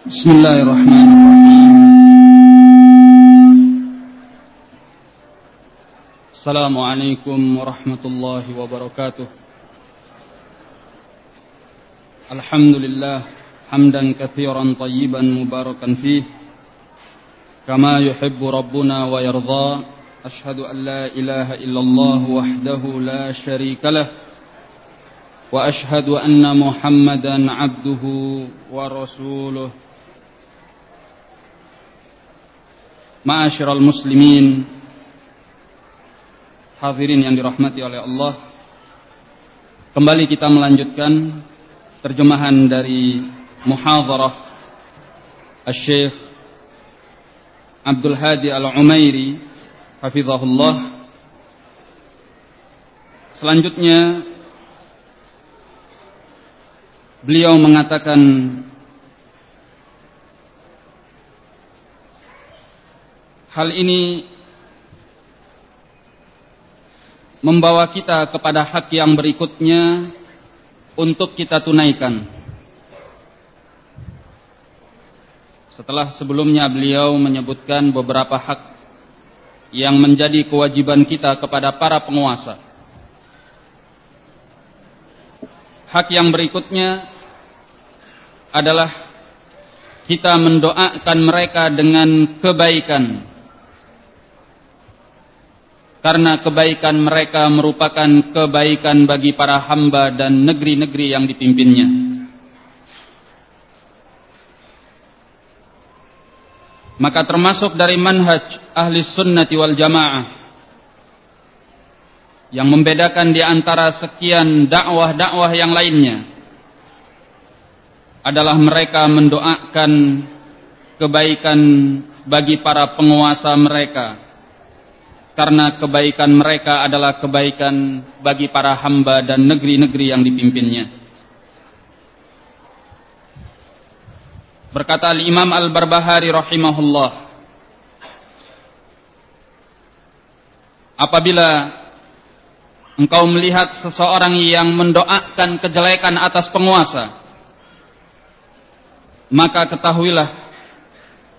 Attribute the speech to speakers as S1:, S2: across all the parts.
S1: Bismillahirrahmanirrahim. Assalamualaikum warahmatullahi wabarakatuh. Alhamdulillah hamdan katsiran tayyiban mubarakan fihi. كما يحب ربنا ويرضى اشهد ان لا اله الا wa وحده لا شريك له واشهد ان Ma'asyiral muslimin. Hadirin yang dirahmati oleh Allah. Kembali kita melanjutkan Terjemahan dari Muhadharah Al-Syeikh Abdul Hadi Al-Umairi Hafizahullah. Selanjutnya Beliau mengatakan Hal ini membawa kita kepada hak yang berikutnya untuk kita tunaikan. Setelah sebelumnya beliau menyebutkan beberapa hak yang menjadi kewajiban kita kepada para penguasa. Hak yang berikutnya adalah kita mendoakan mereka dengan kebaikan karena kebaikan mereka merupakan kebaikan bagi para hamba dan negeri-negeri yang dipimpinnya. Maka termasuk dari manhaj ahli sunnati wal jamaah yang membedakan di antara sekian dakwah-dakwah yang lainnya adalah mereka mendoakan kebaikan bagi para penguasa mereka karena kebaikan mereka adalah kebaikan bagi para hamba dan negeri-negeri yang dipimpinnya. Berkata Imam Al-Barbahari rahimahullah, apabila engkau melihat seseorang yang mendoakan kejelekan atas penguasa, maka ketahuilah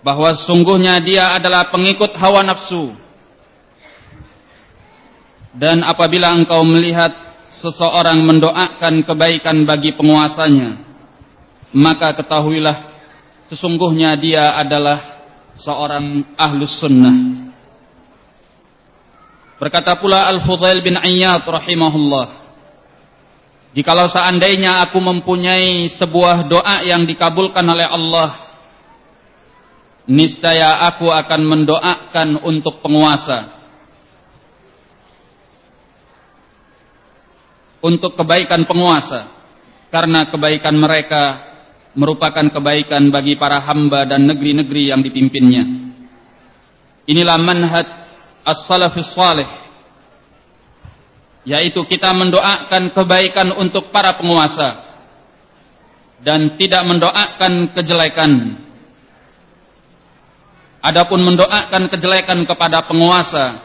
S1: bahwa sungguhnya dia adalah pengikut hawa nafsu dan apabila engkau melihat seseorang mendoakan kebaikan bagi penguasanya, maka ketahuilah sesungguhnya dia adalah seorang ahlus sunnah. Berkata pula Al-Fudail bin Ayyad rahimahullah, Jikalau seandainya aku mempunyai sebuah doa yang dikabulkan oleh Allah, niscaya aku akan mendoakan untuk penguasa untuk kebaikan penguasa karena kebaikan mereka merupakan kebaikan bagi para hamba dan negeri-negeri yang dipimpinnya. Inilah manhaj as-salafus salih yaitu kita mendoakan kebaikan untuk para penguasa dan tidak mendoakan kejelekan. Adapun mendoakan kejelekan kepada penguasa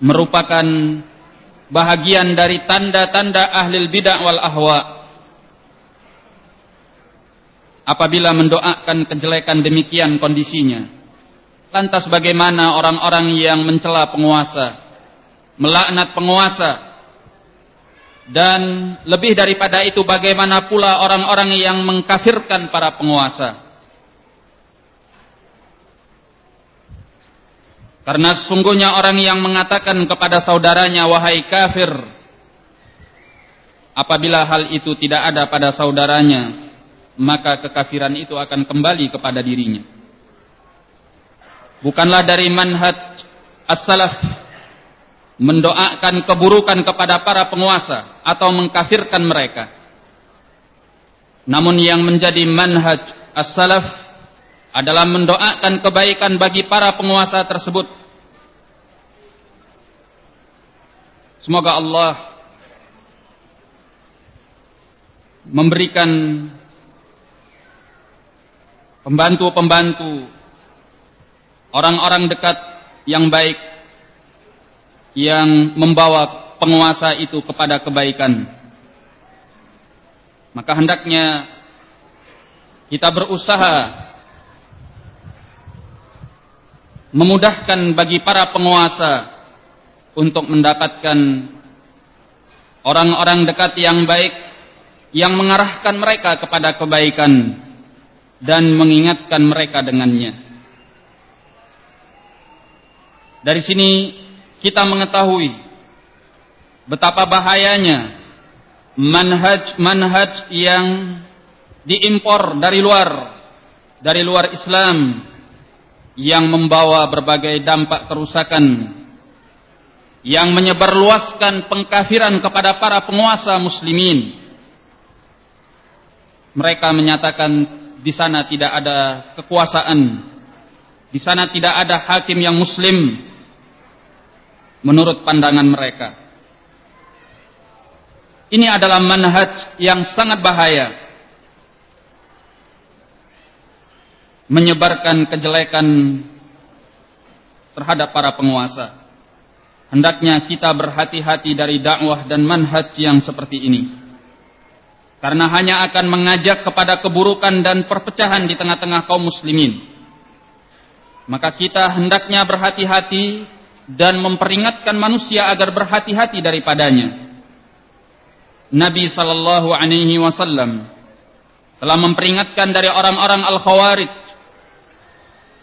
S1: merupakan bahagian dari tanda-tanda ahli bidah wal ahwa. Apabila mendoakan kejelekan demikian kondisinya, lantas bagaimana orang-orang yang mencela penguasa, melaknat penguasa, dan lebih daripada itu bagaimana pula orang-orang yang mengkafirkan para penguasa? Karena sesungguhnya orang yang mengatakan kepada saudaranya wahai kafir apabila hal itu tidak ada pada saudaranya maka kekafiran itu akan kembali kepada dirinya. Bukanlah dari manhaj as-salaf mendoakan keburukan kepada para penguasa atau mengkafirkan mereka. Namun yang menjadi manhaj as-salaf adalah mendoakan kebaikan bagi para penguasa tersebut. Semoga Allah memberikan pembantu-pembantu orang-orang dekat yang baik yang membawa penguasa itu kepada kebaikan. Maka hendaknya kita berusaha memudahkan bagi para penguasa untuk mendapatkan orang-orang dekat yang baik yang mengarahkan mereka kepada kebaikan dan mengingatkan mereka dengannya. Dari sini kita mengetahui betapa bahayanya manhaj-manhaj yang diimpor dari luar dari luar Islam yang membawa berbagai dampak kerusakan yang menyebarluaskan pengkafiran kepada para penguasa muslimin. Mereka menyatakan di sana tidak ada kekuasaan di sana tidak ada hakim yang muslim menurut pandangan mereka. Ini adalah manhaj yang sangat bahaya menyebarkan kejelekan terhadap para penguasa. Hendaknya kita berhati-hati dari dakwah dan manhaj yang seperti ini. Karena hanya akan mengajak kepada keburukan dan perpecahan di tengah-tengah kaum muslimin. Maka kita hendaknya berhati-hati dan memperingatkan manusia agar berhati-hati daripadanya. Nabi sallallahu alaihi wasallam telah memperingatkan dari orang-orang al-khawarij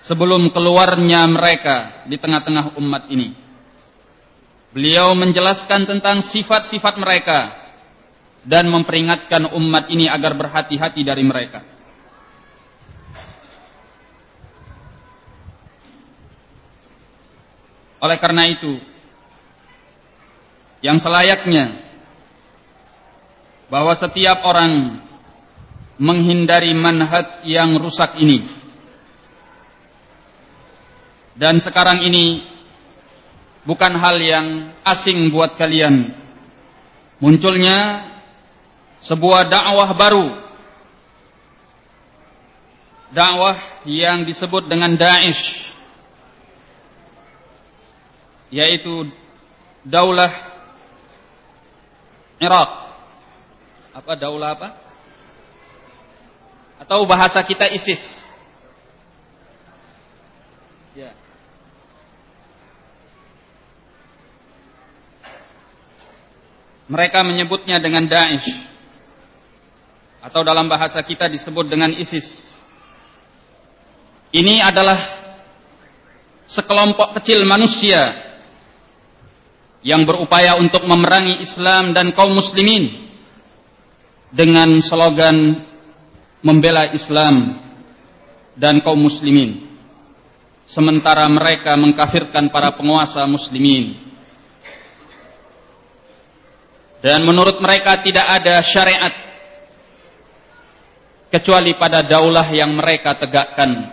S1: sebelum keluarnya mereka di tengah-tengah umat ini. Beliau menjelaskan tentang sifat-sifat mereka dan memperingatkan umat ini agar berhati-hati dari mereka. Oleh karena itu, yang selayaknya bahwa setiap orang menghindari manhaj yang rusak ini dan sekarang ini bukan hal yang asing buat kalian. Munculnya sebuah dakwah baru. Dakwah yang disebut dengan Daesh. Yaitu Daulah Irak. Apa daulah apa? Atau bahasa kita ISIS. Ya. Mereka menyebutnya dengan Daesh. Atau dalam bahasa kita disebut dengan ISIS. Ini adalah sekelompok kecil manusia yang berupaya untuk memerangi Islam dan kaum muslimin dengan slogan membela Islam dan kaum muslimin. Sementara mereka mengkafirkan para penguasa muslimin dan menurut mereka tidak ada syariat kecuali pada daulah yang mereka tegakkan.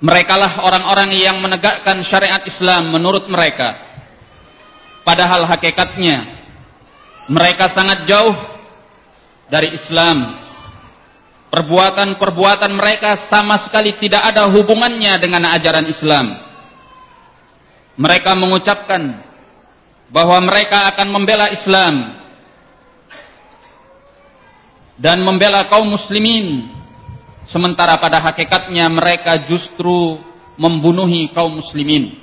S1: Merekalah orang-orang yang menegakkan syariat Islam menurut mereka. Padahal hakikatnya mereka sangat jauh dari Islam. Perbuatan-perbuatan mereka sama sekali tidak ada hubungannya dengan ajaran Islam. Mereka mengucapkan bahwa mereka akan membela Islam dan membela kaum muslimin. Sementara pada hakikatnya mereka justru membunuhi kaum muslimin.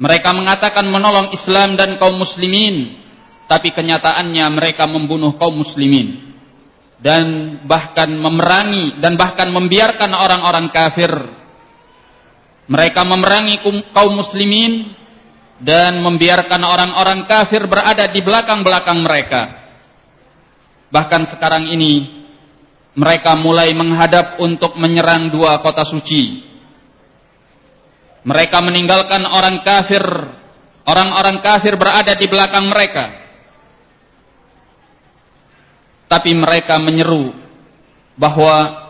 S1: Mereka mengatakan menolong Islam dan kaum muslimin tapi kenyataannya mereka membunuh kaum muslimin dan bahkan memerangi dan bahkan membiarkan orang-orang kafir. Mereka memerangi kaum muslimin dan membiarkan orang-orang kafir berada di belakang-belakang mereka. Bahkan sekarang ini mereka mulai menghadap untuk menyerang dua kota suci. Mereka meninggalkan orang kafir, orang-orang kafir berada di belakang mereka. Tapi mereka menyeru bahwa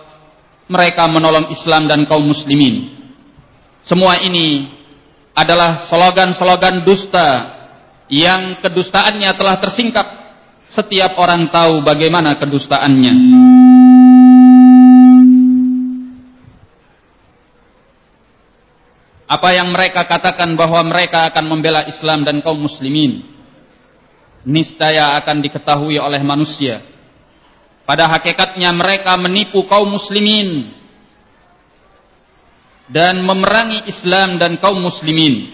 S1: mereka menolong Islam dan kaum muslimin. Semua ini adalah slogan-slogan dusta yang kedustaannya telah tersingkap. Setiap orang tahu bagaimana kedustaannya. Apa yang mereka katakan bahwa mereka akan membela Islam dan kaum muslimin. Niscaya akan diketahui oleh manusia. pada hakikatnya mereka menipu kaum muslimin dan memerangi Islam dan kaum muslimin.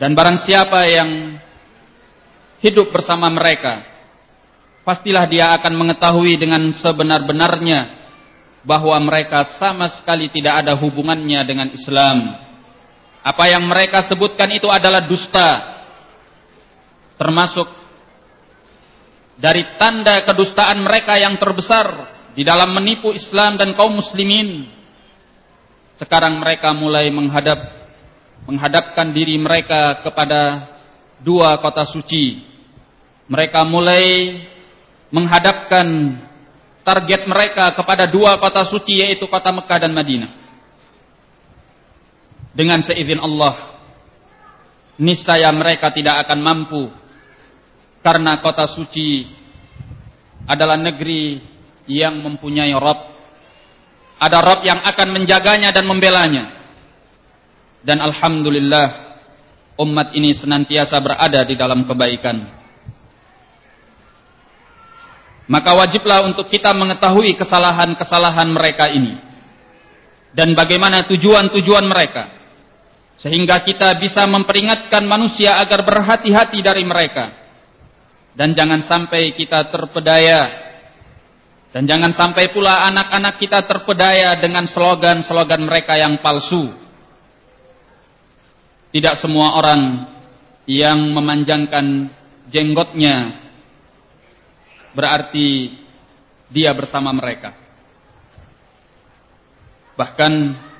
S1: Dan barang siapa yang hidup bersama mereka, pastilah dia akan mengetahui dengan sebenar-benarnya bahwa mereka sama sekali tidak ada hubungannya dengan Islam. Apa yang mereka sebutkan itu adalah dusta. Termasuk dari tanda kedustaan mereka yang terbesar di dalam menipu Islam dan kaum muslimin. Sekarang mereka mulai menghadap menghadapkan diri mereka kepada dua kota suci. Mereka mulai menghadapkan target mereka kepada dua kota suci yaitu kota Mekah dan Madinah. Dengan seizin Allah, niscaya mereka tidak akan mampu karena kota suci adalah negeri yang mempunyai Rob. Ada Rob yang akan menjaganya dan membelanya. Dan Alhamdulillah umat ini senantiasa berada di dalam kebaikan. Maka wajiblah untuk kita mengetahui kesalahan-kesalahan mereka ini. Dan bagaimana tujuan-tujuan mereka. Sehingga kita bisa memperingatkan manusia agar berhati-hati dari mereka. Dan jangan sampai kita terpedaya. Dan jangan sampai pula anak-anak kita terpedaya dengan slogan-slogan mereka yang palsu tidak semua orang yang memanjangkan jenggotnya berarti dia bersama mereka. Bahkan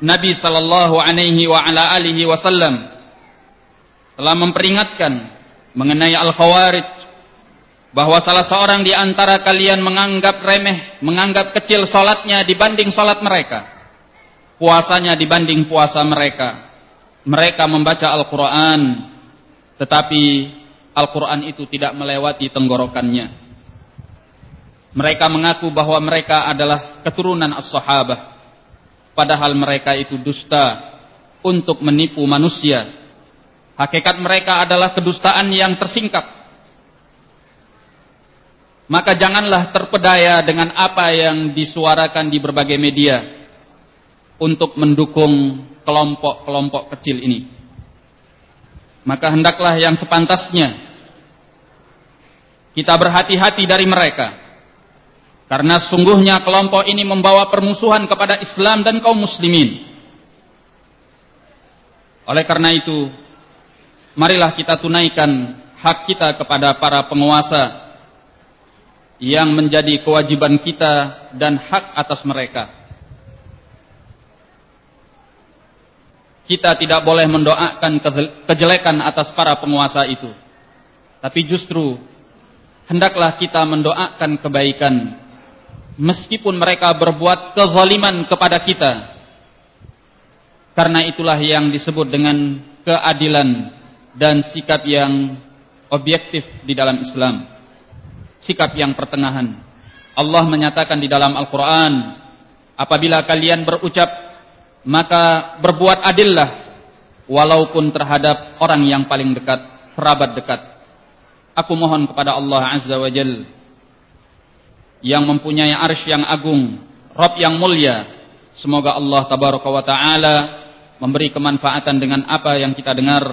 S1: Nabi sallallahu alaihi wa ala wasallam telah memperingatkan mengenai al-khawarij bahwa salah seorang di antara kalian menganggap remeh, menganggap kecil salatnya dibanding salat mereka. Puasanya dibanding puasa mereka mereka membaca Al-Quran, tetapi Al-Quran itu tidak melewati tenggorokannya. Mereka mengaku bahwa mereka adalah keturunan as-sahabah, padahal mereka itu dusta untuk menipu manusia. Hakikat mereka adalah kedustaan yang tersingkap. Maka janganlah terpedaya dengan apa yang disuarakan di berbagai media untuk mendukung kelompok-kelompok kecil ini. Maka hendaklah yang sepantasnya kita berhati-hati dari mereka. Karena sungguhnya kelompok ini membawa permusuhan kepada Islam dan kaum muslimin. Oleh karena itu, marilah kita tunaikan hak kita kepada para penguasa yang menjadi kewajiban kita dan hak atas mereka. Kita tidak boleh mendoakan kejelekan atas para penguasa itu. Tapi justru hendaklah kita mendoakan kebaikan meskipun mereka berbuat kezaliman kepada kita. Karena itulah yang disebut dengan keadilan dan sikap yang objektif di dalam Islam. Sikap yang pertengahan. Allah menyatakan di dalam Al-Quran, apabila kalian berucap maka berbuat adillah walaupun terhadap orang yang paling dekat, kerabat dekat. Aku mohon kepada Allah Azza wa Jal yang mempunyai arsy yang agung, Rabb yang mulia. Semoga Allah tabaraka wa taala memberi kemanfaatan dengan apa yang kita dengar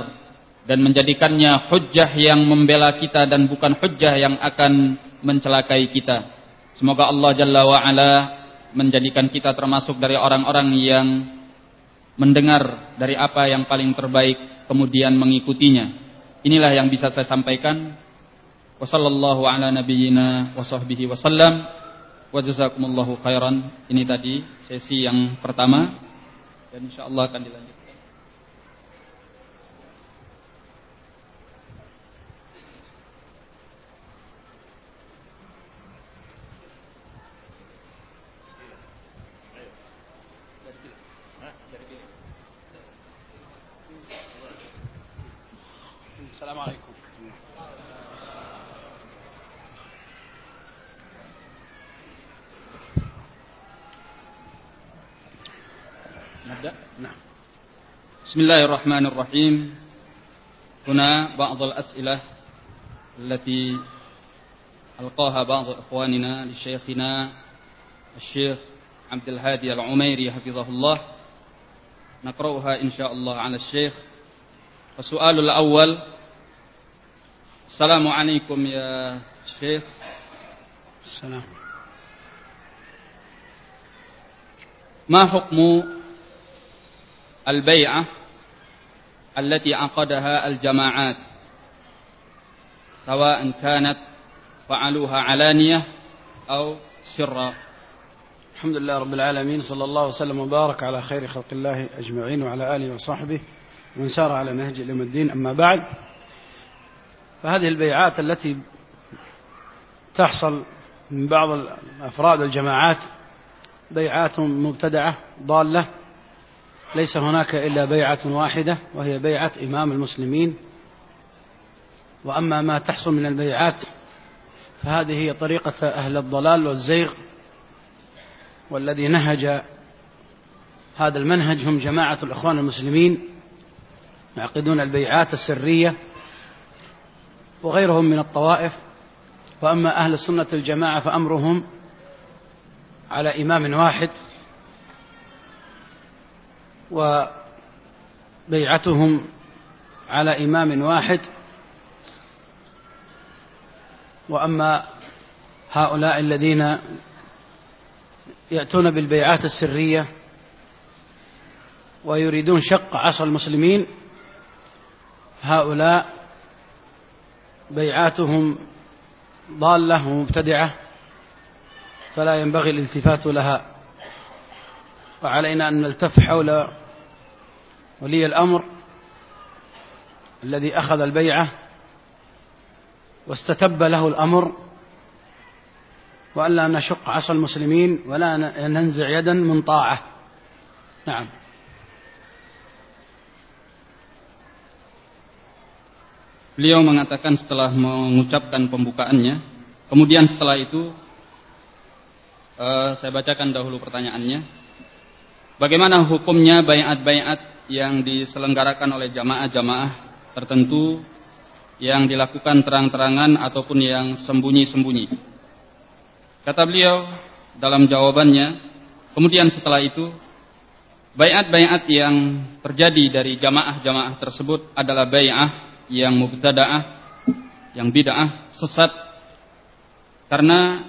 S1: dan menjadikannya hujjah yang membela kita dan bukan hujjah yang akan mencelakai kita. Semoga Allah Jalla wa menjadikan kita termasuk dari orang-orang yang mendengar dari apa yang paling terbaik kemudian mengikutinya. Inilah yang bisa saya sampaikan. Wassallallahu ala nabiyyina wa sahbihi wasallam. Wa jazakumullahu khairan. Ini tadi sesi yang pertama dan insyaallah akan dilanjutkan. بسم الله الرحمن الرحيم. هنا بعض الأسئلة التي ألقاها بعض إخواننا لشيخنا الشيخ عبد الهادي العميري حفظه الله. نقرأها إن شاء الله على الشيخ. السؤال الأول السلام عليكم يا شيخ.
S2: السلام.
S1: ما حكم البيعة التي عقدها الجماعات سواء كانت فعلوها علانية أو سرا.
S2: الحمد لله رب العالمين صلى الله وسلم وبارك على خير خلق الله أجمعين وعلى آله وصحبه ومن سار على نهج إلى الدين. أما بعد فهذه البيعات التي تحصل من بعض أفراد الجماعات بيعات مبتدعة ضالة ليس هناك إلا بيعة واحدة وهي بيعة إمام المسلمين. وأما ما تحصل من البيعات فهذه هي طريقة أهل الضلال والزيغ والذي نهج هذا المنهج هم جماعة الإخوان المسلمين يعقدون البيعات السرية وغيرهم من الطوائف. وأما أهل السنة الجماعة فأمرهم على إمام واحد وبيعتهم على إمام واحد. وأما هؤلاء الذين يأتون بالبيعات السرية ويريدون شق عصا المسلمين هؤلاء بيعاتهم ضالة ومبتدعة فلا ينبغي الالتفات لها. وعلينا أن نلتف حول ولي الأمر الذي أخذ البيعة واستتب له الأمر وألا نشق عصا المسلمين ولا ننزع يدا من طاعة نعم
S1: Beliau mengatakan setelah mengucapkan pembukaannya, kemudian setelah itu uh, saya bacakan dahulu pertanyaannya. Bagaimana hukumnya bayat-bayat yang diselenggarakan oleh jamaah-jamaah tertentu yang dilakukan terang-terangan ataupun yang sembunyi-sembunyi? Kata beliau dalam jawabannya, kemudian setelah itu bayat-bayat yang terjadi dari jamaah-jamaah tersebut adalah bayat yang mubtada'ah, yang bid'ah, sesat. Karena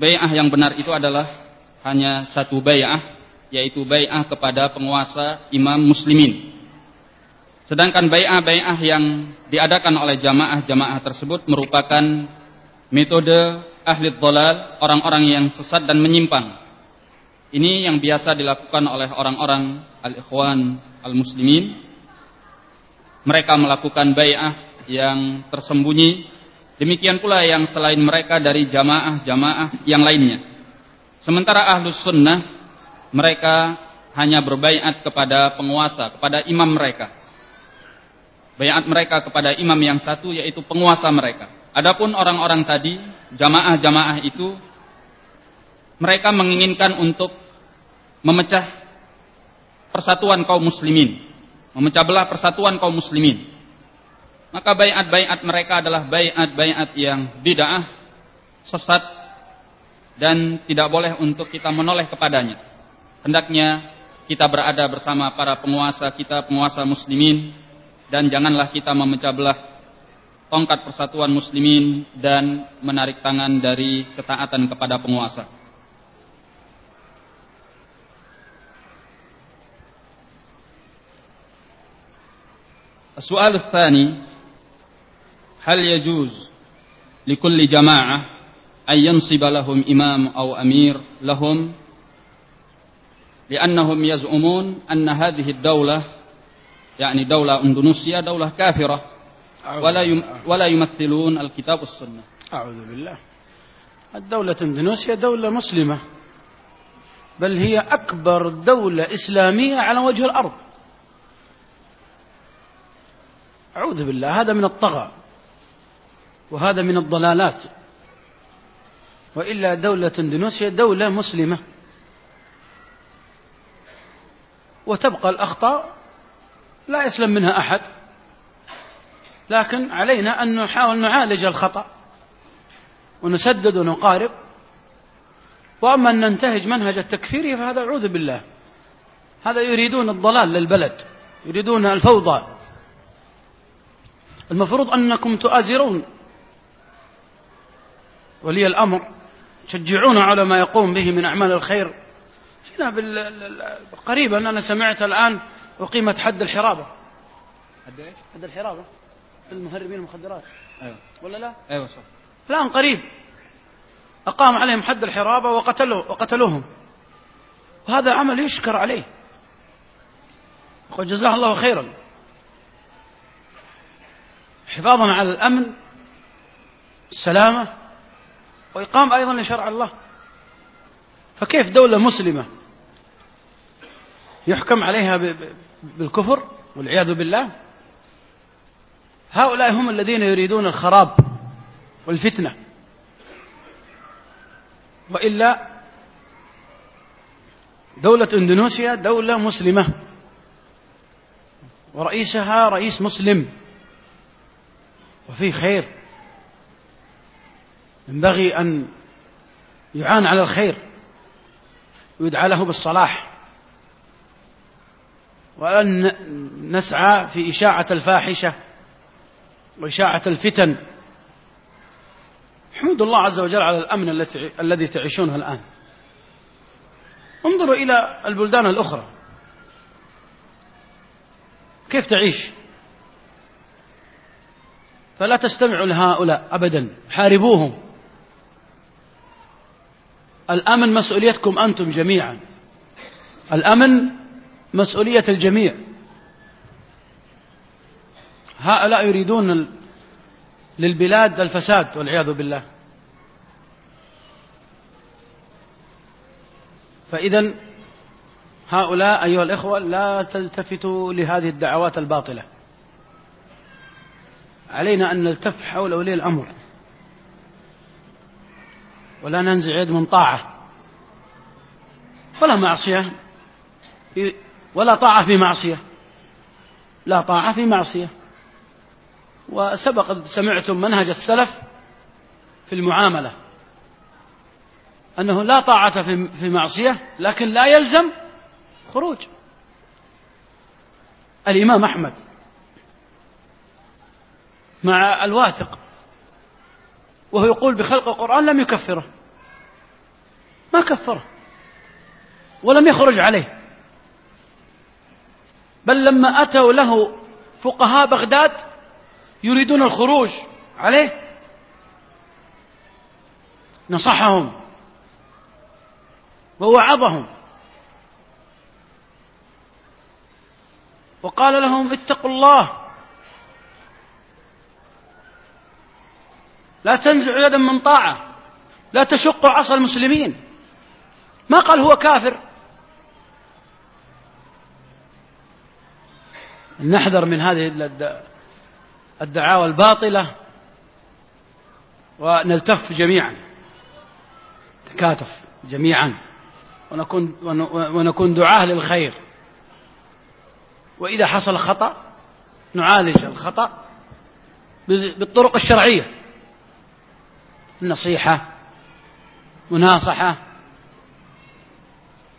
S1: bai'ah yang benar itu adalah hanya satu bai'ah, yaitu bai'ah kepada penguasa imam muslimin. Sedangkan bai'ah-bai'ah yang diadakan oleh jamaah-jamaah tersebut merupakan metode ahli dhalal, orang-orang yang sesat dan menyimpang. Ini yang biasa dilakukan oleh orang-orang al-ikhwan al-muslimin mereka melakukan bay'ah yang tersembunyi. Demikian pula yang selain mereka dari jamaah-jamaah yang lainnya. Sementara ahlus sunnah, mereka hanya berbaiat kepada penguasa, kepada imam mereka. Bayat mereka kepada imam yang satu yaitu penguasa mereka. Adapun orang-orang tadi, jamaah-jamaah itu, mereka menginginkan untuk memecah persatuan kaum muslimin memecah belah persatuan kaum muslimin. Maka bayat-bayat mereka adalah bayat-bayat yang bid'ah, sesat dan tidak boleh untuk kita menoleh kepadanya. Hendaknya kita berada bersama para penguasa kita, penguasa muslimin dan janganlah kita memecah belah tongkat persatuan muslimin dan menarik tangan dari ketaatan kepada penguasa. السؤال الثاني هل يجوز لكل جماعة أن ينصب لهم إمام أو أمير لهم لأنهم يزعمون أن هذه الدولة يعني دولة أندونيسيا دولة كافرة. ولا ولا يمثلون الكتاب والسنة.
S2: أعوذ بالله. الدولة إندونيسيا دولة مسلمة بل هي أكبر دولة إسلامية على وجه الأرض. أعوذ بالله هذا من الطغى وهذا من الضلالات. وإلا دولة إندونيسيا دولة مسلمة. وتبقى الأخطاء لا يسلم منها أحد. لكن علينا أن نحاول نعالج الخطأ ونسدد ونقارب. وأما أن ننتهج منهج التكفير فهذا أعوذ بالله. هذا يريدون الضلال للبلد يريدون الفوضى. المفروض أنكم تؤازرون. ولي الأمر تشجعون على ما يقوم به من أعمال الخير. هنا قريبا أنا سمعت الآن أقيمت حد الحرابة. حد الحرابة؟ المهربين المخدرات. أيوة. ولا لا؟
S1: أيوة صح.
S2: الآن قريب. أقام عليهم حد الحرابة وقتلوا وقتلوهم. وهذا عمل يشكر عليه. يقول جزاه الله خيرا. حفاظا على الأمن السلامة وإقام أيضا لشرع الله. فكيف دولة مسلمة يحكم عليها بالكفر والعياذ بالله. هؤلاء هم الذين يريدون الخراب والفتنة. وإلا دولة إندونيسيا دولة مسلمة. ورئيسها رئيس مسلم. وفيه خير. ينبغي أن يعان على الخير. ويدعى له بالصلاح. وأن نسعى في إشاعة الفاحشة وإشاعة الفتن. حمد الله عز وجل على الأمن الذي تعيشونه الآن. انظروا إلى البلدان الأخرى. كيف تعيش؟ فلا تستمعوا لهؤلاء أبدا. حاربوهم. الأمن مسؤوليتكم أنتم جميعا. الأمن مسؤولية الجميع. هؤلاء يريدون للبلاد الفساد والعياذ بالله. فإذا هؤلاء أيها الإخوة لا تلتفتوا لهذه الدعوات الباطلة. علينا أن نلتف حول ولي الأمر. ولا ننزع يد من طاعة. ولا معصية. ولا طاعة في معصية. لا طاعة في معصية. وسبق سمعتم منهج السلف في المعاملة. أنه لا طاعة في معصية لكن لا يلزم خروج. الإمام أحمد مع الواثق وهو يقول بخلق القرآن لم يكفره. ما كفره. ولم يخرج عليه. بل لما أتوا له فقهاء بغداد يريدون الخروج عليه نصحهم ووعظهم. وقال لهم اتقوا الله لا تنزعوا يدا من طاعة لا تشقوا عصا المسلمين. ما قال هو كافر؟ نحذر من هذه الدعاوى الباطلة ونلتف جميعا تكاتف جميعا ونكون, ونكون دعاة للخير. وإذا حصل خطأ نعالج الخطأ بالطرق الشرعية. النصيحة مناصحة.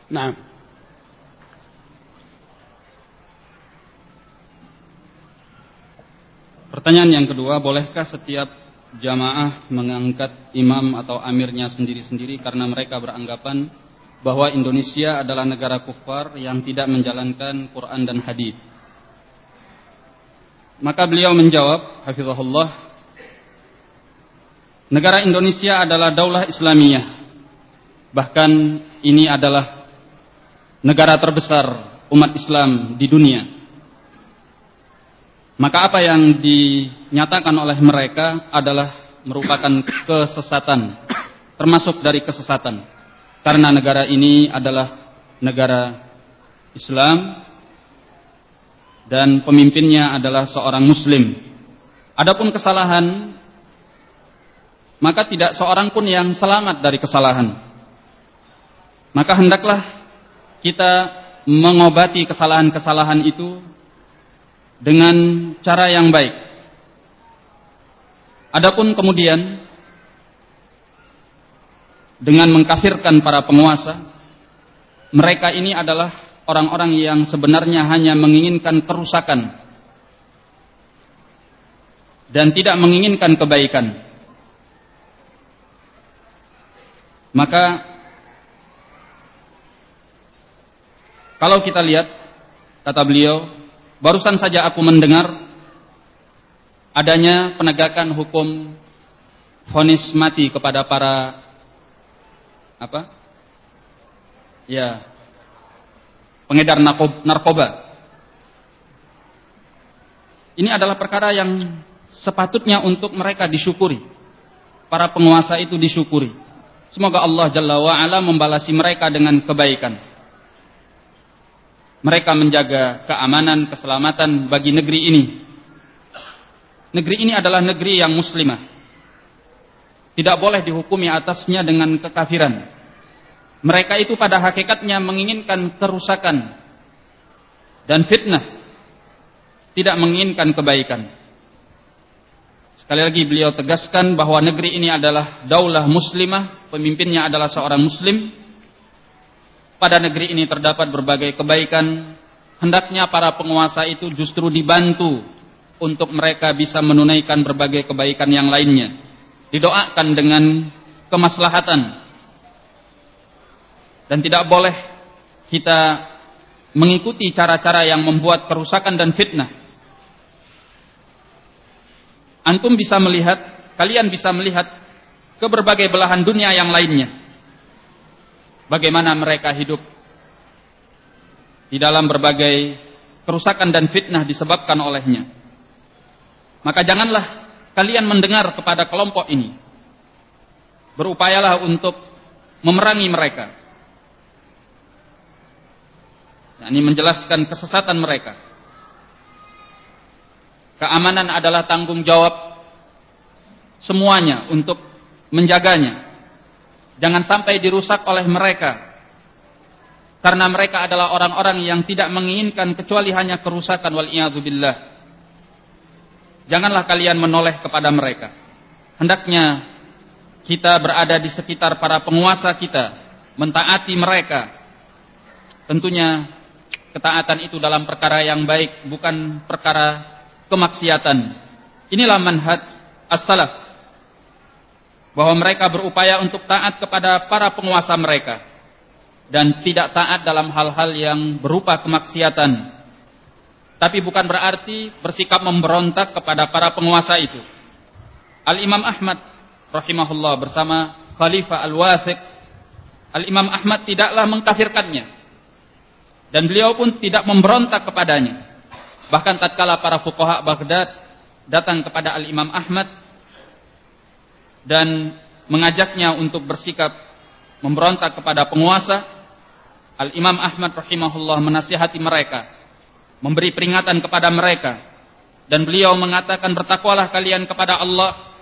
S2: نعم.
S1: Pertanyaan yang kedua, bolehkah setiap jamaah mengangkat imam atau amirnya sendiri-sendiri karena mereka beranggapan bahwa Indonesia adalah negara kufar yang tidak menjalankan Quran dan hadis? Maka beliau menjawab, hafizahullah, Negara Indonesia adalah daulah Islamiyah. Bahkan ini adalah negara terbesar umat Islam di dunia. Maka apa yang dinyatakan oleh mereka adalah merupakan kesesatan, termasuk dari kesesatan. Karena negara ini adalah negara Islam dan pemimpinnya adalah seorang muslim. Adapun kesalahan maka tidak seorang pun yang selamat dari kesalahan. Maka hendaklah kita mengobati kesalahan-kesalahan itu dengan cara yang baik. Adapun kemudian dengan mengkafirkan para penguasa, mereka ini adalah orang-orang yang sebenarnya hanya menginginkan kerusakan dan tidak menginginkan kebaikan. Maka kalau kita lihat kata beliau, barusan saja aku mendengar adanya penegakan hukum vonis mati kepada para apa? Ya. Pengedar narkoba. Ini adalah perkara yang sepatutnya untuk mereka disyukuri. Para penguasa itu disyukuri. Semoga Allah Jalla wa'ala membalasi mereka dengan kebaikan. Mereka menjaga keamanan, keselamatan bagi negeri ini. Negeri ini adalah negeri yang muslimah. Tidak boleh dihukumi atasnya dengan kekafiran. Mereka itu pada hakikatnya menginginkan kerusakan dan fitnah. Tidak menginginkan kebaikan. Sekali lagi beliau tegaskan bahwa negeri ini adalah daulah muslimah, pemimpinnya adalah seorang muslim. Pada negeri ini terdapat berbagai kebaikan. Hendaknya para penguasa itu justru dibantu untuk mereka bisa menunaikan berbagai kebaikan yang lainnya didoakan dengan kemaslahatan dan tidak boleh kita mengikuti cara-cara yang membuat kerusakan dan fitnah. Antum bisa melihat, kalian bisa melihat ke berbagai belahan dunia yang lainnya. Bagaimana mereka hidup di dalam berbagai kerusakan dan fitnah disebabkan olehnya. Maka janganlah kalian mendengar kepada kelompok ini. Berupayalah untuk memerangi mereka. Ini menjelaskan kesesatan mereka. Keamanan adalah tanggung jawab semuanya untuk menjaganya. Jangan sampai dirusak oleh mereka. Karena mereka adalah orang-orang yang tidak menginginkan kecuali hanya kerusakan wal billah janganlah kalian menoleh kepada mereka. Hendaknya kita berada di sekitar para penguasa kita, mentaati mereka. Tentunya ketaatan itu dalam perkara yang baik, bukan perkara kemaksiatan. Inilah manhaj as-salaf. Bahwa mereka berupaya untuk taat kepada para penguasa mereka. Dan tidak taat dalam hal-hal yang berupa kemaksiatan tapi bukan berarti bersikap memberontak kepada para penguasa itu. Al-Imam Ahmad rahimahullah bersama Khalifah Al-Wathiq, Al-Imam Ahmad tidaklah mengkafirkannya. Dan beliau pun tidak memberontak kepadanya. Bahkan tatkala para fuqaha Baghdad datang kepada Al-Imam Ahmad dan mengajaknya untuk bersikap memberontak kepada penguasa, Al-Imam Ahmad rahimahullah menasihati mereka memberi peringatan kepada mereka dan beliau mengatakan bertakwalah kalian kepada Allah.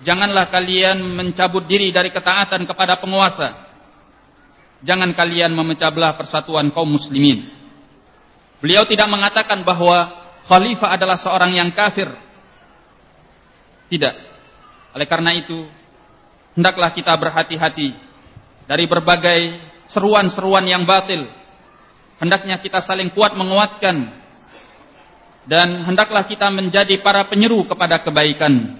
S1: Janganlah kalian mencabut diri dari ketaatan kepada penguasa. Jangan kalian memecah belah persatuan kaum muslimin. Beliau tidak mengatakan bahwa khalifah adalah seorang yang kafir. Tidak oleh karena itu hendaklah kita berhati-hati dari berbagai seruan-seruan yang batil hendaknya kita saling kuat menguatkan dan hendaklah kita menjadi para penyeru kepada kebaikan.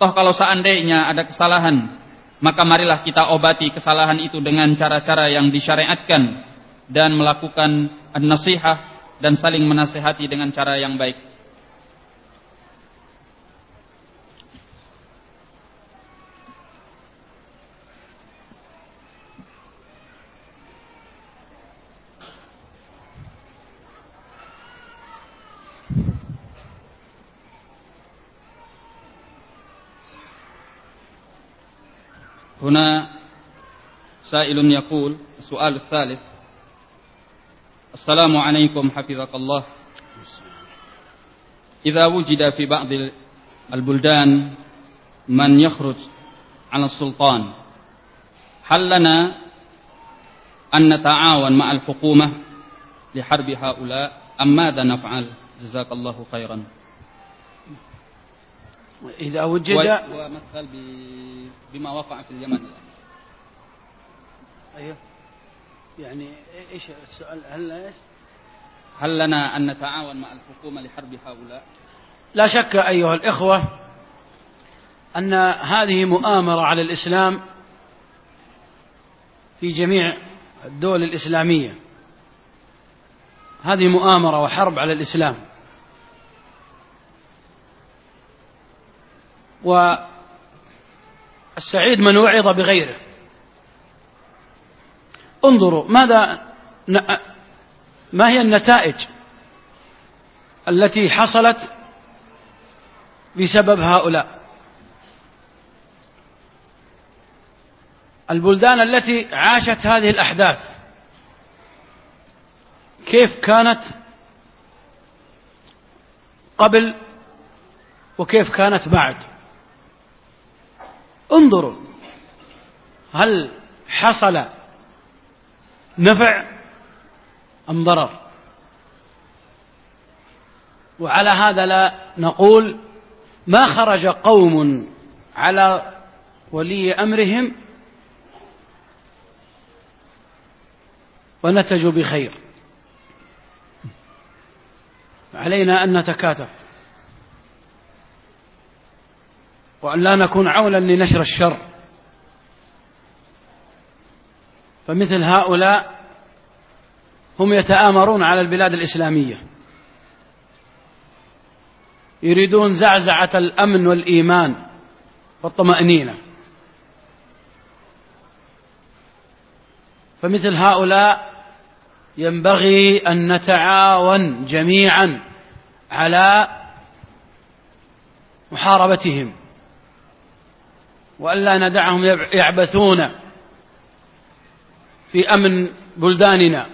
S1: Toh kalau seandainya ada kesalahan, maka marilah kita obati kesalahan itu dengan cara-cara yang disyariatkan dan melakukan an-nasihah dan saling menasihati dengan cara yang baik. هنا سائل يقول السؤال الثالث. السلام عليكم حفظك الله. إذا وجد في بعض البلدان من يخرج على السلطان هل لنا أن نتعاون مع الحكومة لحرب هؤلاء أم ماذا نفعل؟ جزاك الله خيرا.
S2: إذا وجد
S1: ومثل بما وقع في اليمن. الآن
S2: أيوه. يعني إيش السؤال؟ هل إيش؟
S1: هل لنا أن نتعاون مع الحكومة لحرب هؤلاء؟
S2: لا شك أيها الإخوة أن هذه مؤامرة على الإسلام في جميع الدول الإسلامية. هذه مؤامرة وحرب على الإسلام. والسعيد من وعظ بغيره. انظروا ماذا ما هي النتائج التي حصلت بسبب هؤلاء. البلدان التي عاشت هذه الأحداث كيف كانت قبل وكيف كانت بعد. انظروا هل حصل نفع أم ضرر؟ وعلى هذا لا نقول ما خرج قوم على ولي أمرهم ونتجوا بخير. علينا أن نتكاتف. وأن لا نكون عولا لنشر الشر. فمثل هؤلاء هم يتآمرون على البلاد الإسلامية. يريدون زعزعة الأمن والإيمان والطمأنينة. فمثل هؤلاء ينبغي أن نتعاون جميعا على محاربتهم. وألا ندعهم يعبثون في أمن بلداننا.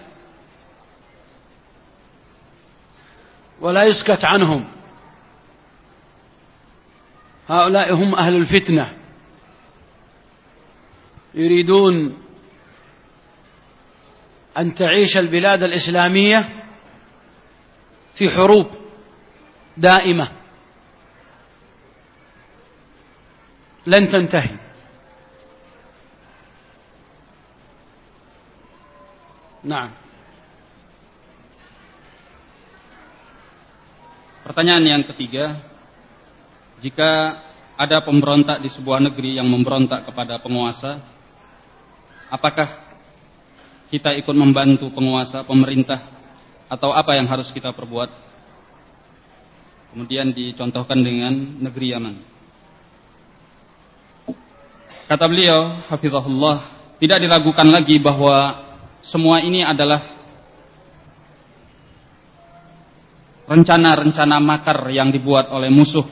S2: ولا يسكت عنهم. هؤلاء هم أهل الفتنة. يريدون أن تعيش البلاد الإسلامية في حروب دائمة. لن تنتهي نعم
S1: Pertanyaan yang ketiga, jika ada pemberontak di sebuah negeri yang memberontak kepada penguasa, apakah kita ikut membantu penguasa, pemerintah, atau apa yang harus kita perbuat? Kemudian dicontohkan dengan negeri Yaman. Kata beliau, Hafizahullah, tidak diragukan lagi bahwa semua ini adalah rencana-rencana makar yang dibuat oleh musuh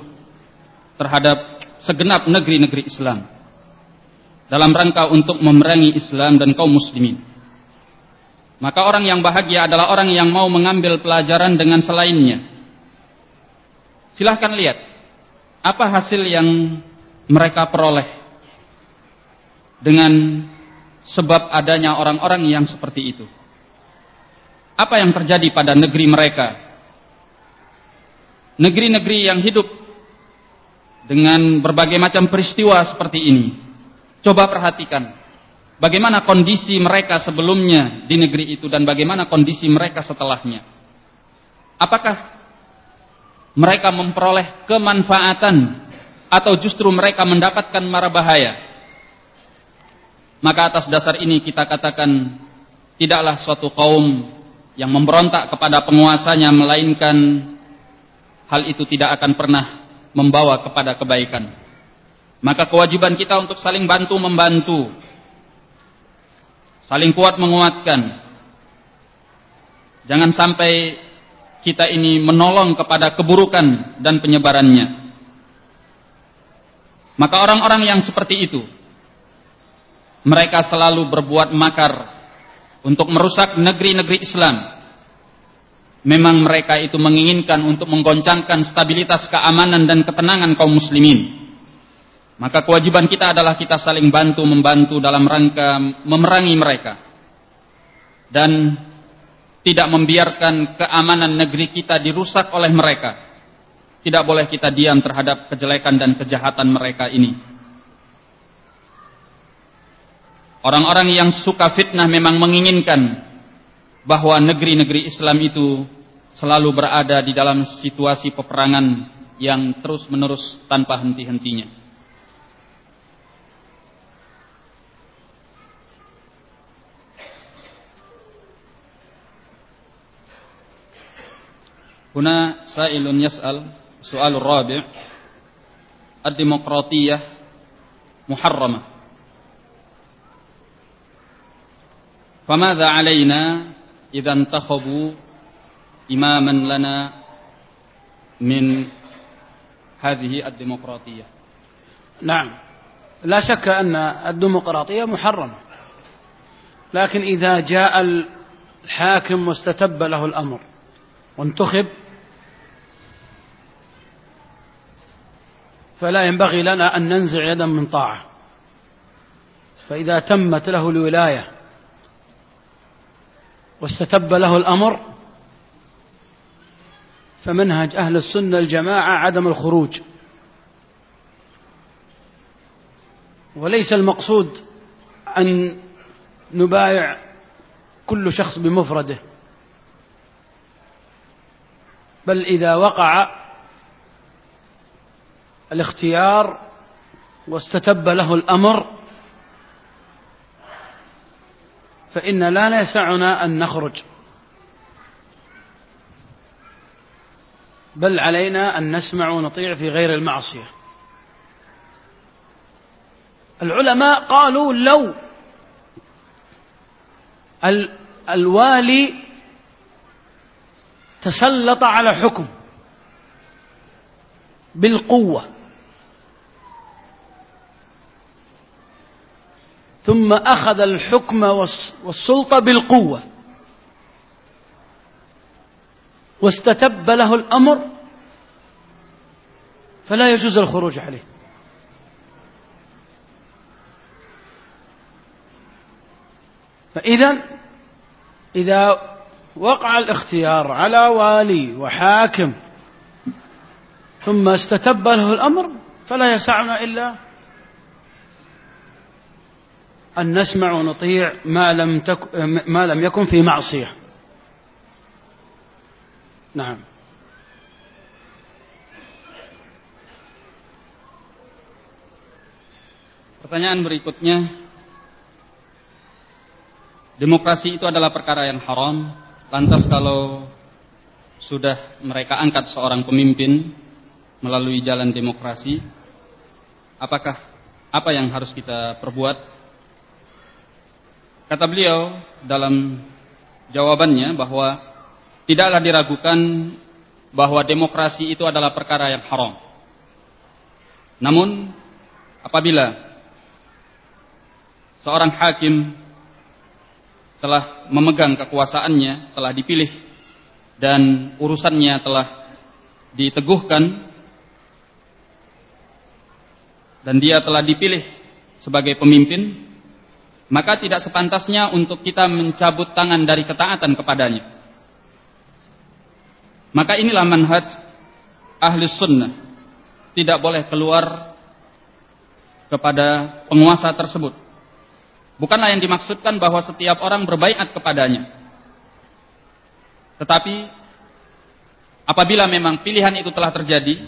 S1: terhadap segenap negeri-negeri Islam dalam rangka untuk memerangi Islam dan kaum muslimin. Maka orang yang bahagia adalah orang yang mau mengambil pelajaran dengan selainnya. Silahkan lihat apa hasil yang mereka peroleh dengan sebab adanya orang-orang yang seperti itu. Apa yang terjadi pada negeri mereka negeri-negeri yang hidup dengan berbagai macam peristiwa seperti ini. Coba perhatikan bagaimana kondisi mereka sebelumnya di negeri itu dan bagaimana kondisi mereka setelahnya. Apakah mereka memperoleh kemanfaatan atau justru mereka mendapatkan mara bahaya? Maka atas dasar ini kita katakan tidaklah suatu kaum yang memberontak kepada penguasanya melainkan hal itu tidak akan pernah membawa kepada kebaikan. Maka kewajiban kita untuk saling bantu membantu, saling kuat menguatkan. Jangan sampai kita ini menolong kepada keburukan dan penyebarannya. Maka orang-orang yang seperti itu, mereka selalu berbuat makar untuk merusak negeri-negeri Islam memang mereka itu menginginkan untuk menggoncangkan stabilitas keamanan dan ketenangan kaum muslimin. Maka kewajiban kita adalah kita saling bantu membantu dalam rangka memerangi mereka. Dan tidak membiarkan keamanan negeri kita dirusak oleh mereka. Tidak boleh kita diam terhadap kejelekan dan kejahatan mereka ini. Orang-orang yang suka fitnah memang menginginkan bahwa negeri-negeri Islam itu selalu berada di dalam situasi peperangan yang terus-menerus tanpa henti-hentinya. Huna sailun yas'al su'alur rabi' ad-demokratiyah muharramah فماذا علينا إذا انتخبوا إماما لنا من هذه الديمقراطية؟
S2: نعم. لا شك أن الديمقراطية محرمة. لكن إذا جاء الحاكم واستتب له الأمر وانتخب فلا ينبغي لنا أن ننزع يدا من طاعة. فإذا تمت له الولاية واستتب له الأمر فمنهج أهل السنة الجماعة عدم الخروج. وليس المقصود أن نبايع كل شخص بمفرده بل إذا وقع الاختيار واستتب له الأمر فإن لا يسعنا أن نخرج. بل علينا أن نسمع ونطيع في غير المعصية. العلماء قالوا لو الوالي تسلط على حكم بالقوة ثم أخذ الحكم والسلطة بالقوة. واستتب له الأمر فلا يجوز الخروج عليه. فإذا إذا وقع الاختيار على والي وحاكم ثم استتب له الأمر فلا يسعنا إلا أن نسمع ونطيع ما لم, تك ما لم يكن في معصية نعم
S1: Pertanyaan berikutnya Demokrasi itu adalah perkara yang haram Lantas kalau Sudah mereka angkat seorang pemimpin Melalui jalan demokrasi Apakah Apa yang harus kita perbuat Kata beliau dalam jawabannya bahwa tidaklah diragukan bahwa demokrasi itu adalah perkara yang haram. Namun apabila seorang hakim telah memegang kekuasaannya, telah dipilih dan urusannya telah diteguhkan dan dia telah dipilih sebagai pemimpin maka tidak sepantasnya untuk kita mencabut tangan dari ketaatan kepadanya. Maka inilah manhaj ahli sunnah. Tidak boleh keluar kepada penguasa tersebut. Bukanlah yang dimaksudkan bahwa setiap orang berbaikat kepadanya. Tetapi apabila memang pilihan itu telah terjadi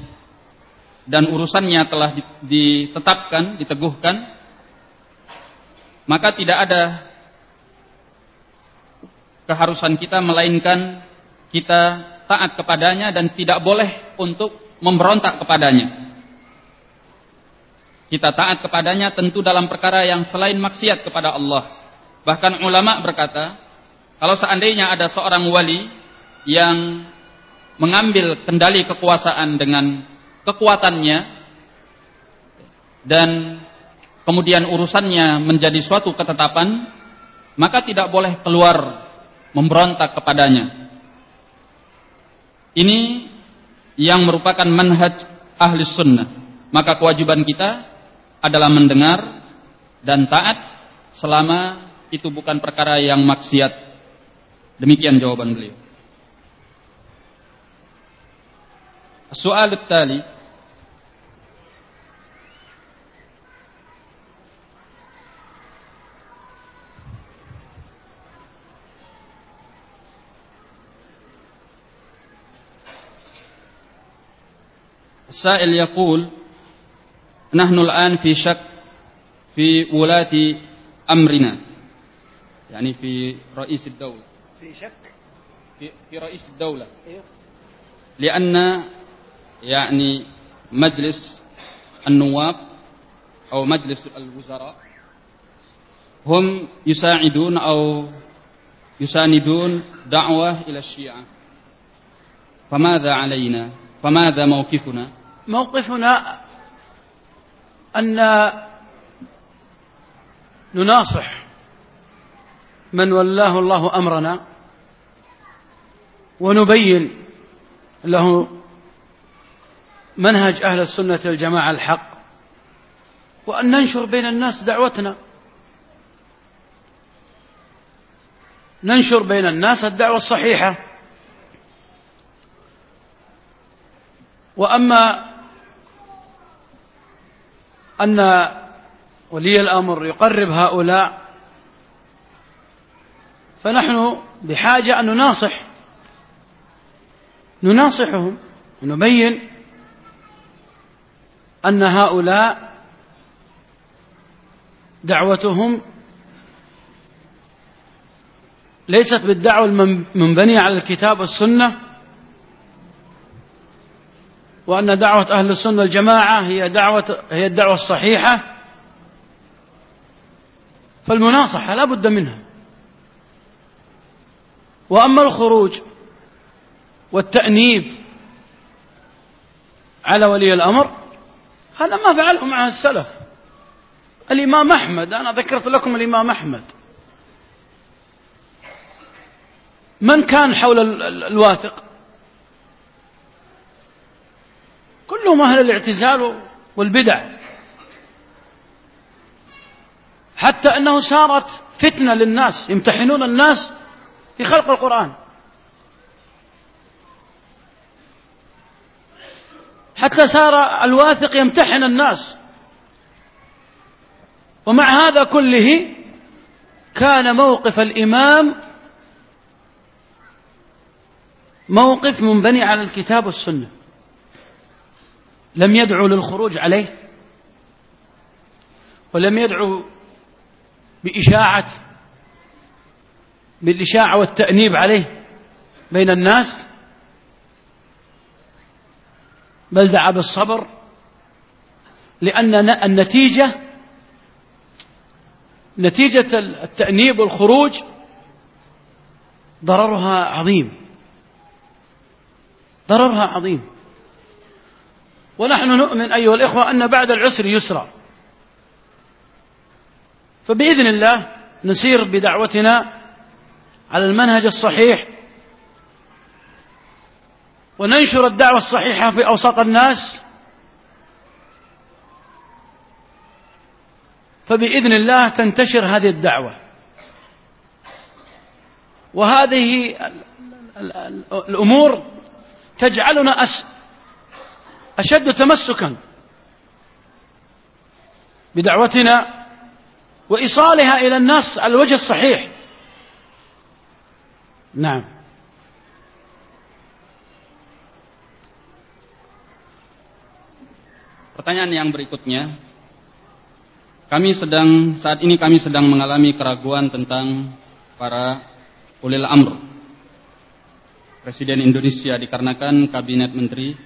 S1: dan urusannya telah ditetapkan, diteguhkan, maka tidak ada keharusan kita melainkan kita taat kepadanya dan tidak boleh untuk memberontak kepadanya. Kita taat kepadanya tentu dalam perkara yang selain maksiat kepada Allah. Bahkan ulama berkata, kalau seandainya ada seorang wali yang mengambil kendali kekuasaan dengan kekuatannya dan kemudian urusannya menjadi suatu ketetapan, maka tidak boleh keluar memberontak kepadanya. Ini yang merupakan manhaj ahli sunnah. Maka kewajiban kita adalah mendengar dan taat selama itu bukan perkara yang maksiat. Demikian jawaban beliau. Soal tali سائل يقول نحن الآن في شك في ولاة أمرنا. يعني في رئيس الدولة.
S2: في شك؟
S1: في, في رئيس الدولة. لأن يعني مجلس النواب أو مجلس الوزراء هم يساعدون أو يساندون دعوة إلى الشيعة. فماذا علينا؟ فماذا موقفنا؟
S2: موقفنا أن نناصح من ولاه الله أمرنا ونبين له منهج أهل السنة والجماعة الحق وأن ننشر بين الناس دعوتنا. ننشر بين الناس الدعوة الصحيحة. وأما أن ولي الأمر يقرب هؤلاء فنحن بحاجة أن نناصح نناصحهم ونبين أن هؤلاء دعوتهم ليست بالدعوة المنبنية على الكتاب والسنة وأن دعوة أهل السنة والجماعة هي دعوة هي الدعوة الصحيحة. فالمناصحة لا بد منها. وأما الخروج والتأنيب على ولي الأمر هذا ما فعله معه السلف. الإمام أحمد أنا ذكرت لكم الإمام أحمد. من كان حول الواثق؟ كلهم أهل الاعتزال والبدع. حتى أنه صارت فتنة للناس يمتحنون الناس في خلق القرآن. حتى صار الواثق يمتحن الناس. ومع هذا كله كان موقف الإمام موقف منبني على الكتاب والسنة. لم يدعو للخروج عليه ولم يدعو بإشاعة بالإشاعة والتأنيب عليه بين الناس بل دعا بالصبر لأن النتيجة نتيجة التأنيب والخروج ضررها عظيم ضررها عظيم. ونحن نؤمن أيها الإخوة أن بعد العسر يسرا. فبإذن الله نسير بدعوتنا على المنهج الصحيح وننشر الدعوة الصحيحة في أوسط الناس. فبإذن الله تنتشر هذه الدعوة. وهذه الأمور تجعلنا أشد تمسكا بدعوتنا وإيصالها إلى الناس على الوجه الصحيح نعم
S1: Pertanyaan yang berikutnya, kami sedang saat ini kami sedang mengalami keraguan tentang para ulil amr Presiden Indonesia dikarenakan kabinet menteri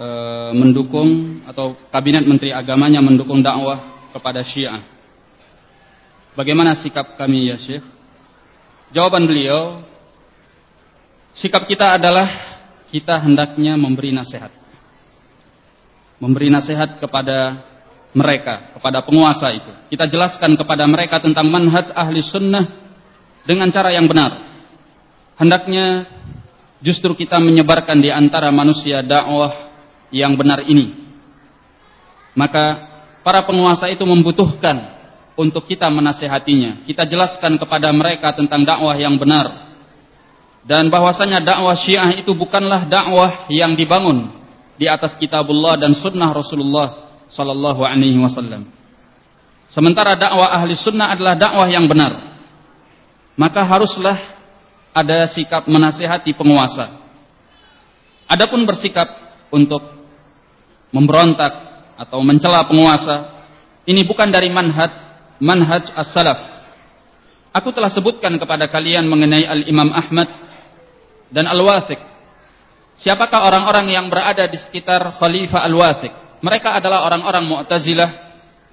S1: e, mendukung atau kabinet menteri agamanya mendukung dakwah kepada Syiah. Bagaimana sikap kami ya Syekh? Jawaban beliau, sikap kita adalah kita hendaknya memberi nasihat memberi nasihat kepada mereka, kepada penguasa itu. Kita jelaskan kepada mereka tentang manhaj ahli sunnah dengan cara yang benar. Hendaknya justru kita menyebarkan di antara manusia dakwah yang benar ini. Maka para penguasa itu membutuhkan untuk kita menasehatinya. Kita jelaskan kepada mereka tentang dakwah yang benar. Dan bahwasanya dakwah Syiah itu bukanlah dakwah yang dibangun di atas kitabullah dan sunnah Rasulullah sallallahu alaihi wasallam. Sementara dakwah ahli sunnah adalah dakwah yang benar. Maka haruslah ada sikap menasihati penguasa. Adapun bersikap untuk memberontak atau mencela penguasa ini bukan dari manhaj manhaj as-salaf. Aku telah sebutkan kepada kalian mengenai Al-Imam Ahmad dan Al-Wathiq. Siapakah orang-orang yang berada di sekitar Khalifah Al-Wathiq? Mereka adalah orang-orang Mu'tazilah,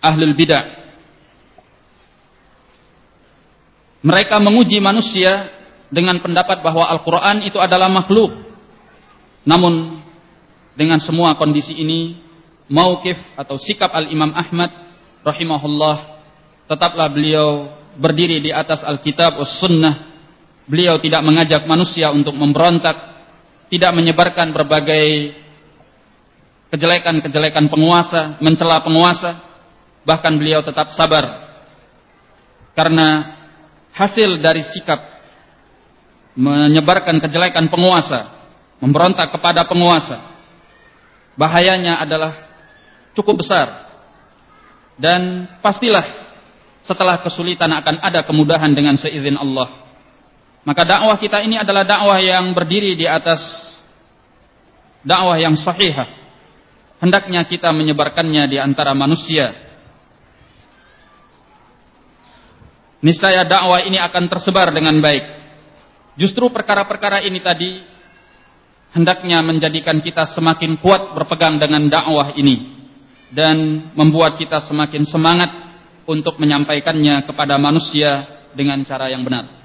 S1: Ahlul Bidah. Mereka menguji manusia dengan pendapat bahwa Al-Quran itu adalah makhluk. Namun, dengan semua kondisi ini, maukif atau sikap Al-Imam Ahmad rahimahullah, tetaplah beliau berdiri di atas Alkitab us sunnah. Beliau tidak mengajak manusia untuk memberontak, tidak menyebarkan berbagai kejelekan-kejelekan penguasa, mencela penguasa, bahkan beliau tetap sabar. Karena hasil dari sikap menyebarkan kejelekan penguasa, memberontak kepada penguasa, bahayanya adalah cukup besar. Dan pastilah setelah kesulitan akan ada kemudahan dengan seizin Allah. Maka dakwah kita ini adalah dakwah yang berdiri di atas dakwah yang sahihah. Hendaknya kita menyebarkannya di antara manusia. Niscaya dakwah ini akan tersebar dengan baik. Justru perkara-perkara ini tadi hendaknya menjadikan kita semakin kuat berpegang dengan dakwah ini dan membuat kita semakin semangat untuk menyampaikannya kepada manusia dengan cara yang benar.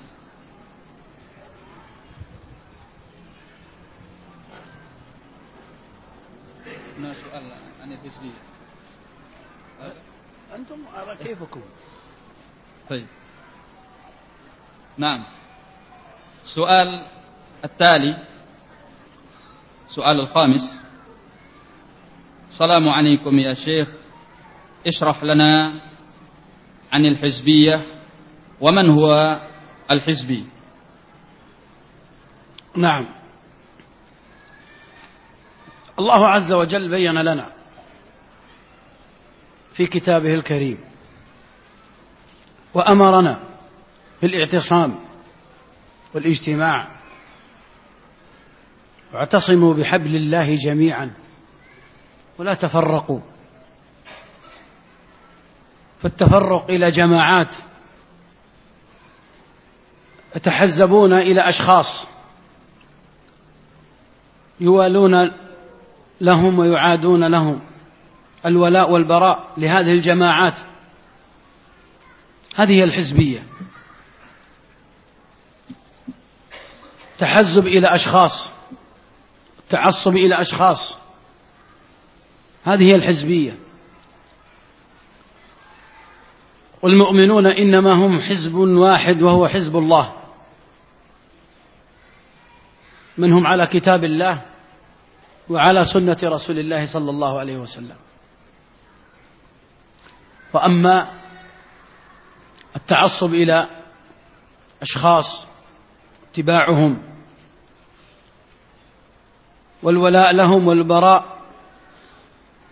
S2: أنتم على كيفكم
S1: طيب نعم السؤال التالي السؤال الخامس. السلام عليكم يا شيخ. اشرح لنا عن الحزبية ومن هو الحزبي.
S2: نعم. الله عز وجل بين لنا في كتابه الكريم وأمرنا بالإعتصام والاجتماع واعتصموا بحبل الله جميعا ولا تفرقوا. فالتفرق إلى جماعات يتحزبون إلى أشخاص يوالون لهم ويعادون لهم الولاء والبراء لهذه الجماعات. هذه هي الحزبية. تحزب إلى أشخاص تعصب إلى أشخاص. هذه هي الحزبية. والمؤمنون إنما هم حزب واحد وهو حزب الله. منهم على كتاب الله وعلى سنة رسول الله صلى الله عليه وسلم. وأما التعصب إلى أشخاص اتباعهم والولاء لهم والبراء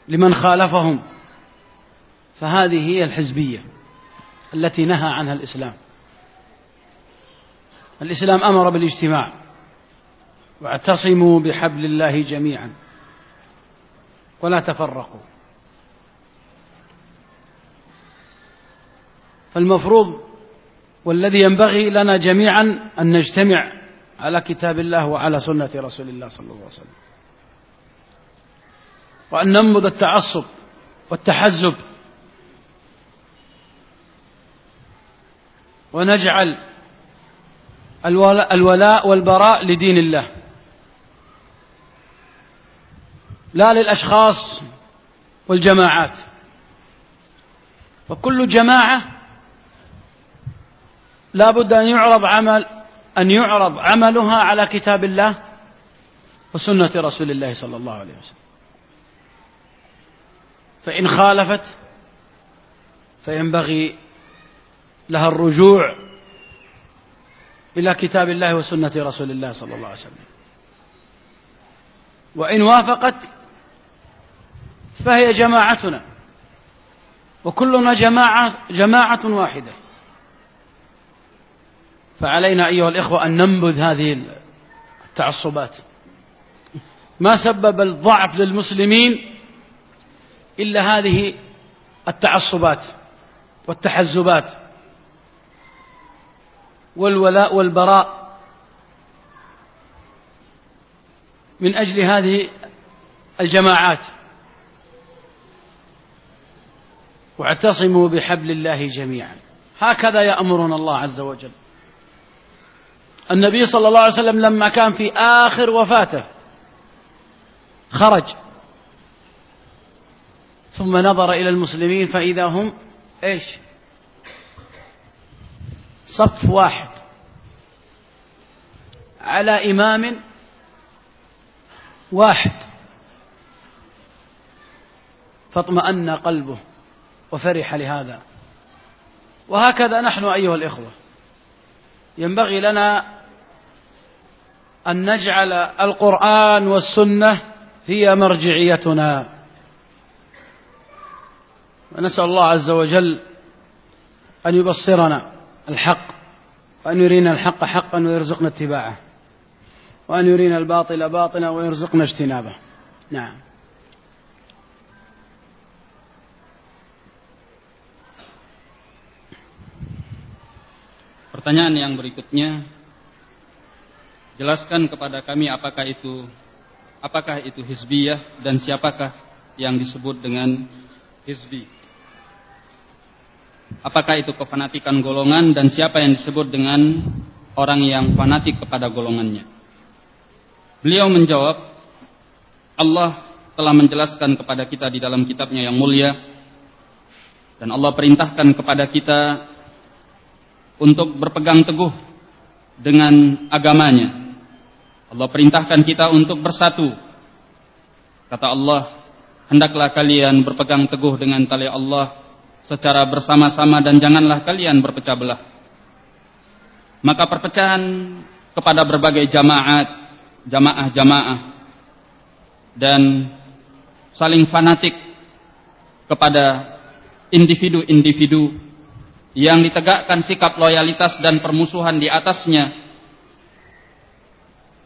S2: لمن خالفهم. فهذه هي الحزبية التي نهى عنها الإسلام. الإسلام أمر بالاجتماع واعتصموا بحبل الله جميعا ولا تفرقوا. فالمفروض والذي ينبغي لنا جميعا أن نجتمع على كتاب الله وعلى سنة رسول الله صلى الله عليه وسلم. وأن ننبذ التعصب والتحزب. ونجعل الولاء والبراء لدين الله. لا للأشخاص والجماعات. فكل جماعة لا بد أن يعرض عمل أن يعرض عملها على كتاب الله وسنة رسول الله صلى الله عليه وسلم. فإن خالفت فينبغي لها الرجوع إلى كتاب الله وسنة رسول الله صلى الله عليه وسلم. وإن وافقت فهي جماعتنا. وكلنا جماعة, جماعة واحدة. فعلينا أيها الإخوة أن ننبذ هذه التعصبات. ما سبب الضعف للمسلمين إلا هذه التعصبات والتحزبات والولاء والبراء من أجل هذه الجماعات. واعتصموا بحبل الله جميعا. هكذا يأمرنا الله عز وجل. النبي صلى الله عليه وسلم لما كان في آخر وفاته خرج. ثم نظر إلى المسلمين فإذا هم إيش؟ صف واحد. على إمام واحد. فاطمأن قلبه وفرح لهذا. وهكذا نحن أيها الإخوة. ينبغي لنا أن نجعل القرآن والسنة هي مرجعيتنا. ونسأل الله عز وجل أن يبصرنا الحق وأن يرينا الحق حقا ويرزقنا اتباعه وأن يرينا الباطل باطلا ويرزقنا اجتنابه. نعم.
S1: Pertanyaan yang berikutnya. Jelaskan kepada kami apakah itu apakah itu hizbiyah dan siapakah yang disebut dengan hizbi. Apakah itu kefanatikan golongan dan siapa yang disebut dengan orang yang fanatik kepada golongannya. Beliau menjawab, Allah telah menjelaskan kepada kita di dalam kitabnya yang mulia dan Allah perintahkan kepada kita untuk berpegang teguh dengan agamanya. Allah perintahkan kita untuk bersatu. Kata Allah, hendaklah kalian berpegang teguh dengan tali Allah secara bersama-sama dan janganlah kalian berpecah belah. Maka perpecahan kepada berbagai jamaat, jamaah-jamaah dan saling fanatik kepada individu-individu yang ditegakkan sikap loyalitas dan permusuhan di atasnya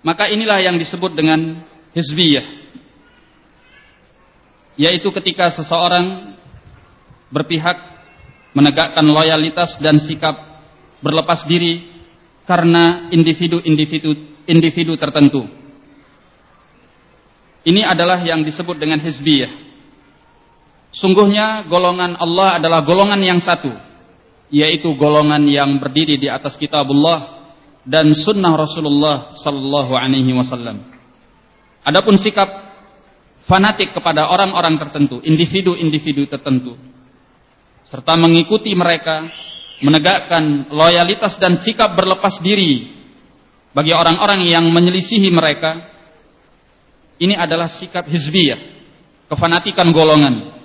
S1: maka inilah yang disebut dengan hizbiyah. Yaitu ketika seseorang berpihak menegakkan loyalitas dan sikap berlepas diri karena individu-individu individu tertentu. Ini adalah yang disebut dengan hizbiyah. Sungguhnya golongan Allah adalah golongan yang satu yaitu golongan yang berdiri di atas kitabullah dan sunnah Rasulullah sallallahu alaihi wasallam. Adapun sikap fanatik kepada orang-orang tertentu, individu-individu tertentu serta mengikuti mereka, menegakkan loyalitas dan sikap berlepas diri bagi orang-orang yang menyelisihi mereka, ini adalah sikap hizbiyah, kefanatikan golongan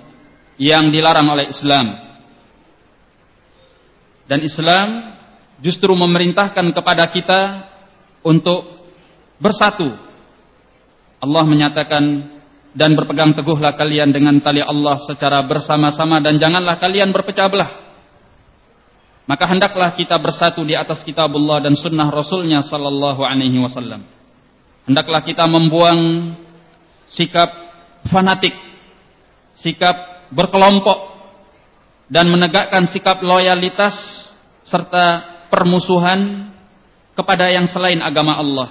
S1: yang dilarang oleh Islam. Dan Islam justru memerintahkan kepada kita untuk bersatu. Allah menyatakan dan berpegang teguhlah kalian dengan tali Allah secara bersama-sama dan janganlah kalian berpecah belah. Maka hendaklah kita bersatu di atas kitabullah dan sunnah Rasulnya sallallahu alaihi wasallam. Hendaklah kita membuang sikap fanatik, sikap berkelompok dan menegakkan sikap loyalitas serta permusuhan kepada yang selain agama Allah,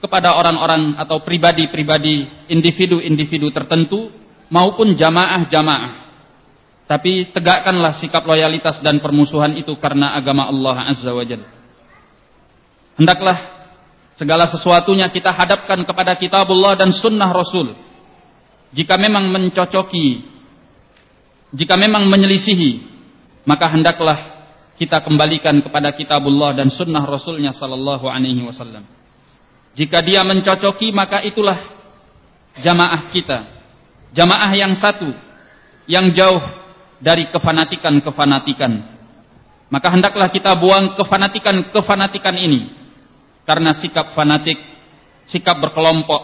S1: kepada orang-orang atau pribadi-pribadi, individu-individu tertentu maupun jamaah-jamaah. Tapi tegakkanlah sikap loyalitas dan permusuhan itu karena agama Allah Azza wa Jalla. Hendaklah segala sesuatunya kita hadapkan kepada kitabullah dan sunnah Rasul. Jika memang mencocoki jika memang menyelisihi, maka hendaklah kita kembalikan kepada kitabullah dan sunnah Rasulnya sallallahu alaihi wasallam. Jika dia mencocoki, maka itulah jamaah kita. Jamaah yang satu, yang jauh dari kefanatikan-kefanatikan. Maka hendaklah kita buang kefanatikan-kefanatikan ini. Karena sikap fanatik, sikap berkelompok,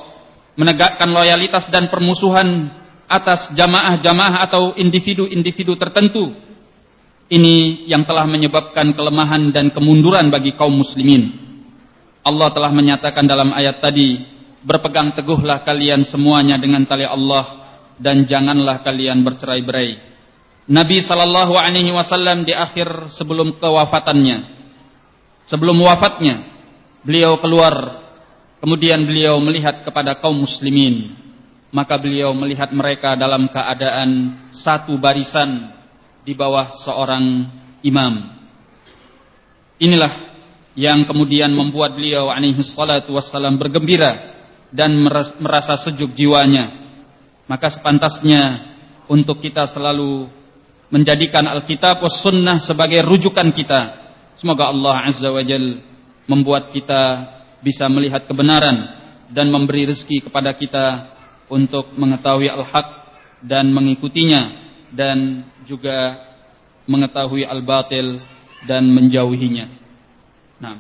S1: menegakkan loyalitas dan permusuhan atas jamaah-jamaah atau individu-individu tertentu. Ini yang telah menyebabkan kelemahan dan kemunduran bagi kaum muslimin. Allah telah menyatakan dalam ayat tadi, berpegang teguhlah kalian semuanya dengan tali Allah dan janganlah kalian bercerai-berai. Nabi sallallahu alaihi wasallam di akhir sebelum kewafatannya sebelum wafatnya beliau keluar kemudian beliau melihat kepada kaum muslimin maka beliau melihat mereka dalam keadaan satu barisan di bawah seorang imam. Inilah yang kemudian membuat beliau alaihi salatu wassalam bergembira dan merasa sejuk jiwanya. Maka sepantasnya untuk kita selalu menjadikan Alkitab was sunnah sebagai rujukan kita. Semoga Allah Azza wa Jal membuat kita bisa melihat kebenaran dan memberi rezeki kepada kita untuk mengetahui al-haq dan mengikutinya dan juga mengetahui al-batil dan menjauhinya. Nah.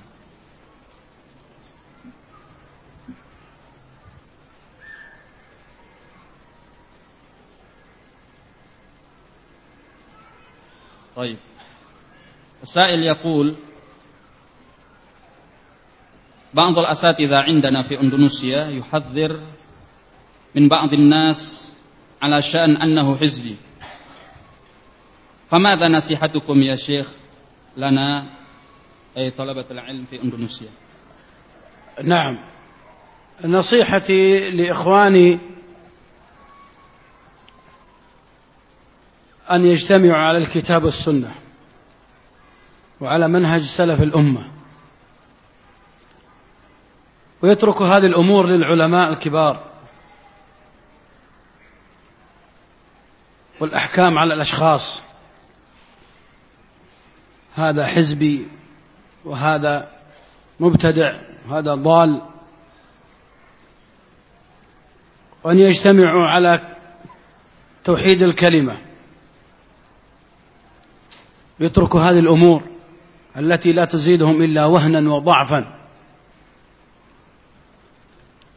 S1: طيب السائل يقول بعض الأساتذة عندنا في أندونيسيا يحذر من بعض الناس على شأن أنه حزبي فماذا نصيحتكم يا شيخ لنا أي طلبة العلم في أندونيسيا؟
S2: نعم. نصيحتي لإخواني أن يجتمعوا على الكتاب والسنة وعلى منهج سلف الأمة. ويتركوا هذه الأمور للعلماء الكبار والأحكام على الأشخاص. هذا حزبي وهذا مبتدع وهذا ضال. وأن يجتمعوا على توحيد الكلمة. يتركوا هذه الأمور التي لا تزيدهم إلا وهنا وضعفا.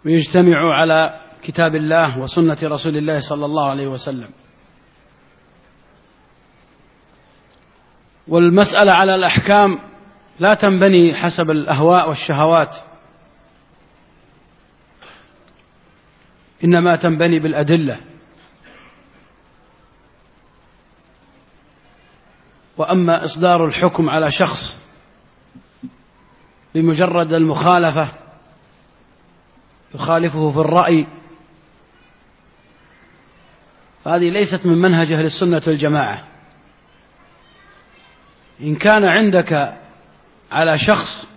S2: ويجتمعوا على كتاب الله وسنة رسول الله صلى الله عليه وسلم. والمسألة على الأحكام لا تنبني حسب الأهواء والشهوات. إنما تنبني بالأدلة. وأما إصدار الحكم على شخص بمجرد المخالفة يخالفه في الرأي هذه ليست من منهج أهل السنة والجماعة. إن كان عندك على شخص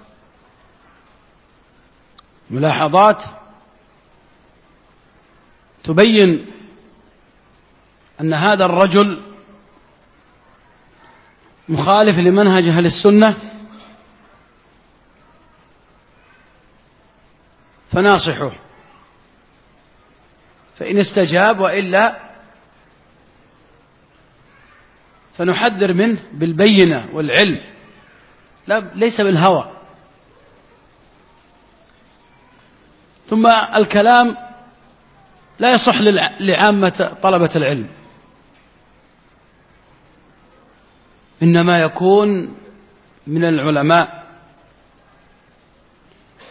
S2: ملاحظات تبين أن هذا الرجل مخالف لمنهج أهل السنة فناصحه. فإن استجاب وإلا فنحذر منه بالبينة والعلم. لا ليس بالهوى. ثم الكلام لا يصح لعامة طلبة العلم. إنما يكون من العلماء.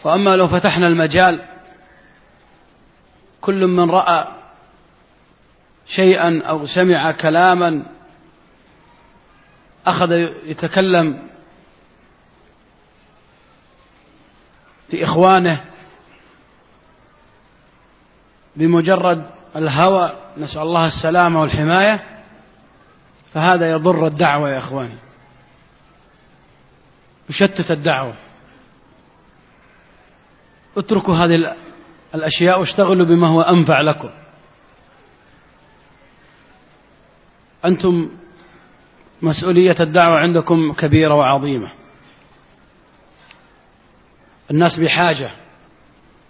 S2: وأما لو فتحنا المجال كل من رأى شيئا أو سمع كلاما أخذ يتكلم في إخوانه بمجرد الهوى نسأل الله السلامة والحماية فهذا يضر الدعوة يا إخواني. يشتت الدعوة. اتركوا هذه الأشياء واشتغلوا بما هو أنفع لكم. أنتم مسؤولية الدعوة عندكم كبيرة وعظيمة. الناس بحاجة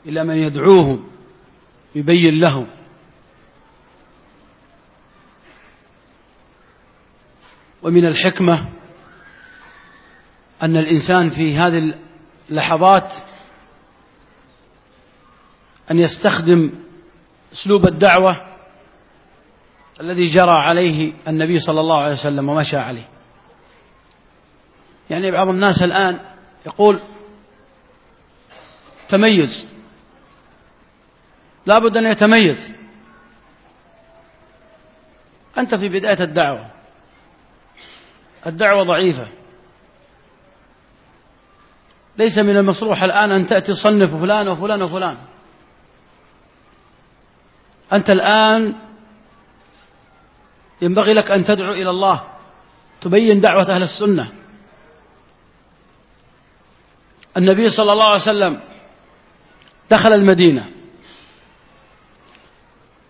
S2: إلى من يدعوهم يبين لهم. ومن الحكمة أن الإنسان في هذه اللحظات أن يستخدم أسلوب الدعوة الذي جرى عليه النبي صلى الله عليه وسلم ومشى عليه. يعني بعض الناس الآن يقول تميز. لابد أن يتميز. أنت في بداية الدعوة. الدعوة ضعيفة. ليس من المصروح الآن أن تأتي تصنف فلان وفلان وفلان. أنت الآن ينبغي لك أن تدعو إلى الله تبين دعوة أهل السنة. النبي صلى الله عليه وسلم دخل المدينة.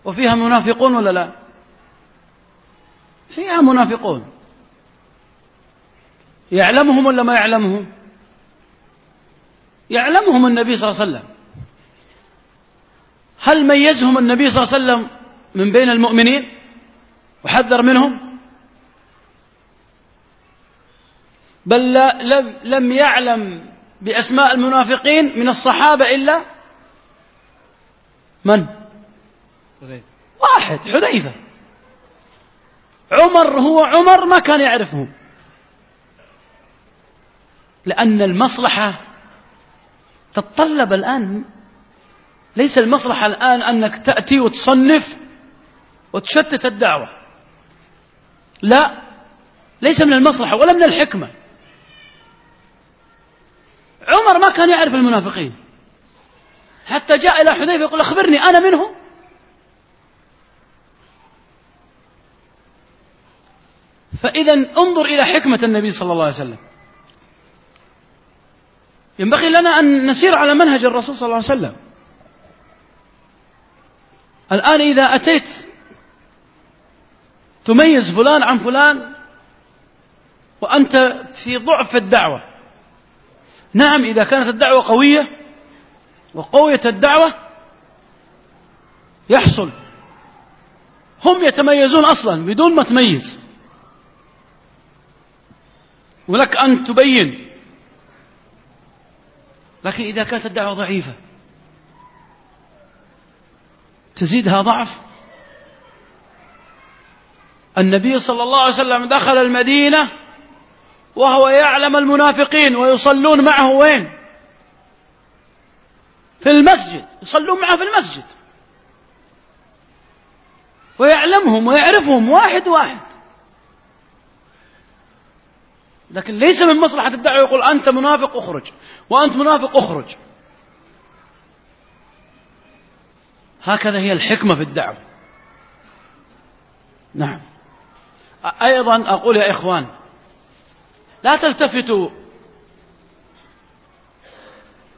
S2: وفيها منافقون ولا لا؟ فيها منافقون. يعلمهم ولا ما يعلمهم؟ يعلمهم النبي صلى الله عليه وسلم. هل ميزهم النبي صلى الله عليه وسلم من بين المؤمنين؟ وحذر منهم. بل لم يعلم بأسماء المنافقين من الصحابة إلا من؟ واحد حذيفة. عمر هو عمر ما كان يعرفهم لأن المصلحة تتطلب الآن. ليس المصلحة الآن أنك تأتي وتصنف وتشتت الدعوة. لا. ليس من المصلحة ولا من الحكمة. عمر ما كان يعرف المنافقين. حتى جاء إلى حذيفة يقول أخبرني أنا منهم. فإذا انظر إلى حكمة النبي صلى الله عليه وسلم. ينبغي لنا أن نسير على منهج الرسول صلى الله عليه وسلم. الآن إذا أتيت تميز فلان عن فلان وأنت في ضعف الدعوة. نعم إذا كانت الدعوة قوية وقوية الدعوة يحصل. هم يتميزون أصلا بدون ما تميز. ولك أن تبين. لكن إذا كانت الدعوة ضعيفة تزيدها ضعف النبي صلى الله عليه وسلم دخل المدينة وهو يعلم المنافقين ويصلون معه وين؟ في المسجد يصلون معه في المسجد. ويعلمهم ويعرفهم واحد واحد. لكن ليس من مصلحة الدعوة يقول أنت منافق أخرج وأنت منافق أخرج. هكذا هي الحكمة في الدعوة. نعم. أيضا أقول يا إخوان لا تلتفتوا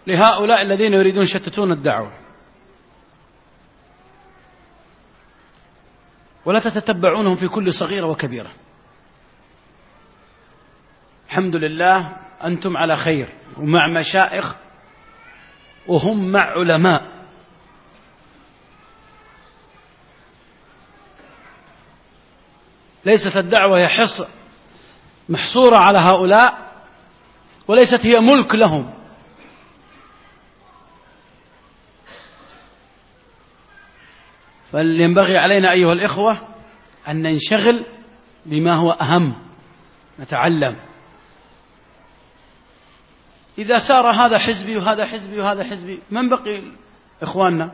S2: لهؤلاء الذين يريدون يشتتون الدعوة ولا تتتبعونهم في كل صغيرة وكبيرة. الحمد لله أنتم على خير ومع مشائخ وهم مع علماء. ليست الدعوة يحص محصورة على هؤلاء وليست هي ملك لهم. فلينبغي علينا أيها الإخوة أن ننشغل بما هو أهم نتعلم. إذا سار هذا حزبي وهذا حزبي وهذا حزبي من بقي إخواننا؟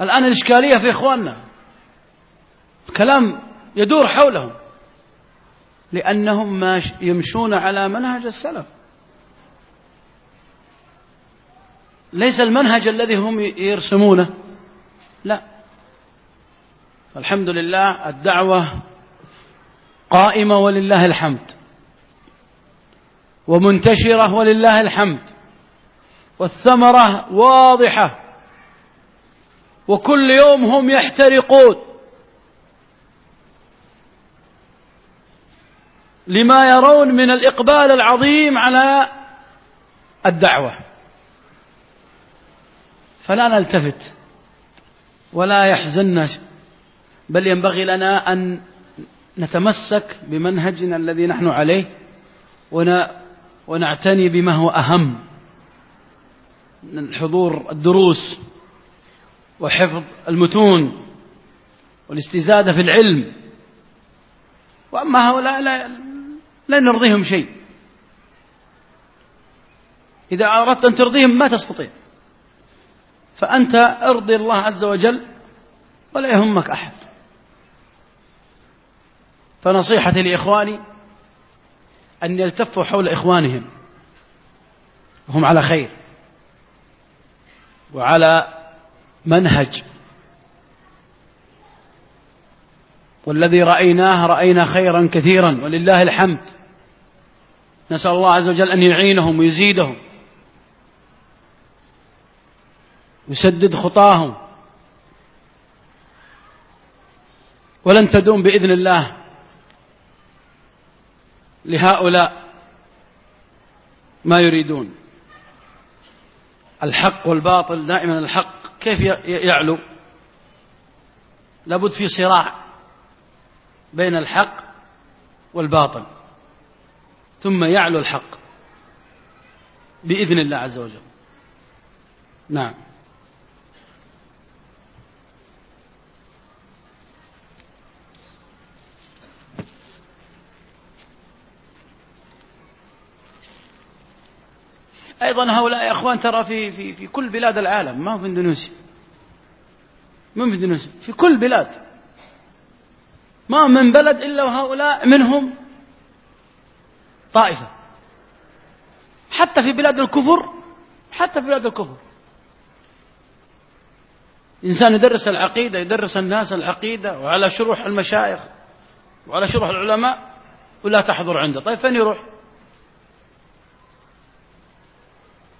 S2: الآن الإشكالية في إخواننا. الكلام يدور حولهم. لأنهم ما يمشون على منهج السلف. ليس المنهج الذي هم يرسمونه. لا. فالحمد لله الدعوة قائمة ولله الحمد. ومنتشرة ولله الحمد. والثمرة واضحة. وكل يوم هم يحترقون. لما يرون من الإقبال العظيم على الدعوة. فلا نلتفت ولا يحزننا بل ينبغي لنا أن نتمسك بمنهجنا الذي نحن عليه ونعتني بما هو أهم. من حضور الدروس وحفظ المتون والاستزادة في العلم. وأما هؤلاء لا نرضيهم شيء. إذا أردت أن ترضيهم ما تستطيع. فأنت ارضي الله عز وجل ولا يهمك أحد. فنصيحتي لإخواني أن يلتفوا حول إخوانهم. وهم على خير وعلى منهج. والذي رأيناه رأينا خيرا كثيرا ولله الحمد. نسأل الله عز وجل أن يعينهم ويزيدهم. يسدد خطاهم. ولن تدوم بإذن الله لهؤلاء ما يريدون. الحق والباطل دائما الحق. كيف يعلو؟ لابد في صراع بين الحق والباطل. ثم يعلو الحق بإذن الله عز وجل. نعم. أيضا هؤلاء يا أخوان ترى في, في, في كل بلاد العالم ما هو في إندونيسيا؟ ما في إندونيسيا؟ في كل بلاد. ما من بلد إلا وهؤلاء منهم طائفة. حتى في بلاد الكفر حتى في بلاد الكفر. إنسان يدرس العقيدة يدرس الناس العقيدة وعلى شروح المشايخ وعلى شروح العلماء ولا تحضر عنده. طيب فين يروح؟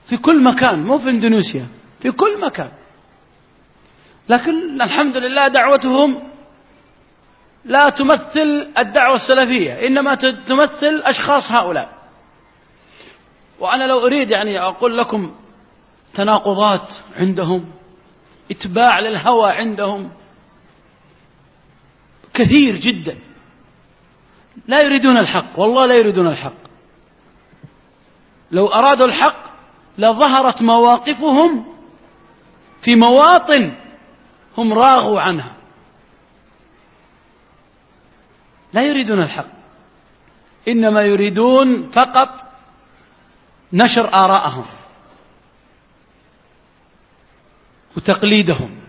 S2: في كل مكان مو في إندونيسيا في كل مكان. لكن الحمد لله دعوتهم لا تمثل الدعوة السلفية إنما تمثل أشخاص هؤلاء. وأنا لو أريد يعني أقول لكم تناقضات عندهم إتباع للهوى عندهم كثير جدا. لا يريدون الحق والله لا يريدون الحق. لو أرادوا الحق لظهرت مواقفهم في مواطن هم راغوا عنها. لا يريدون الحق. إنما يريدون فقط نشر آراءهم وتقليدهم.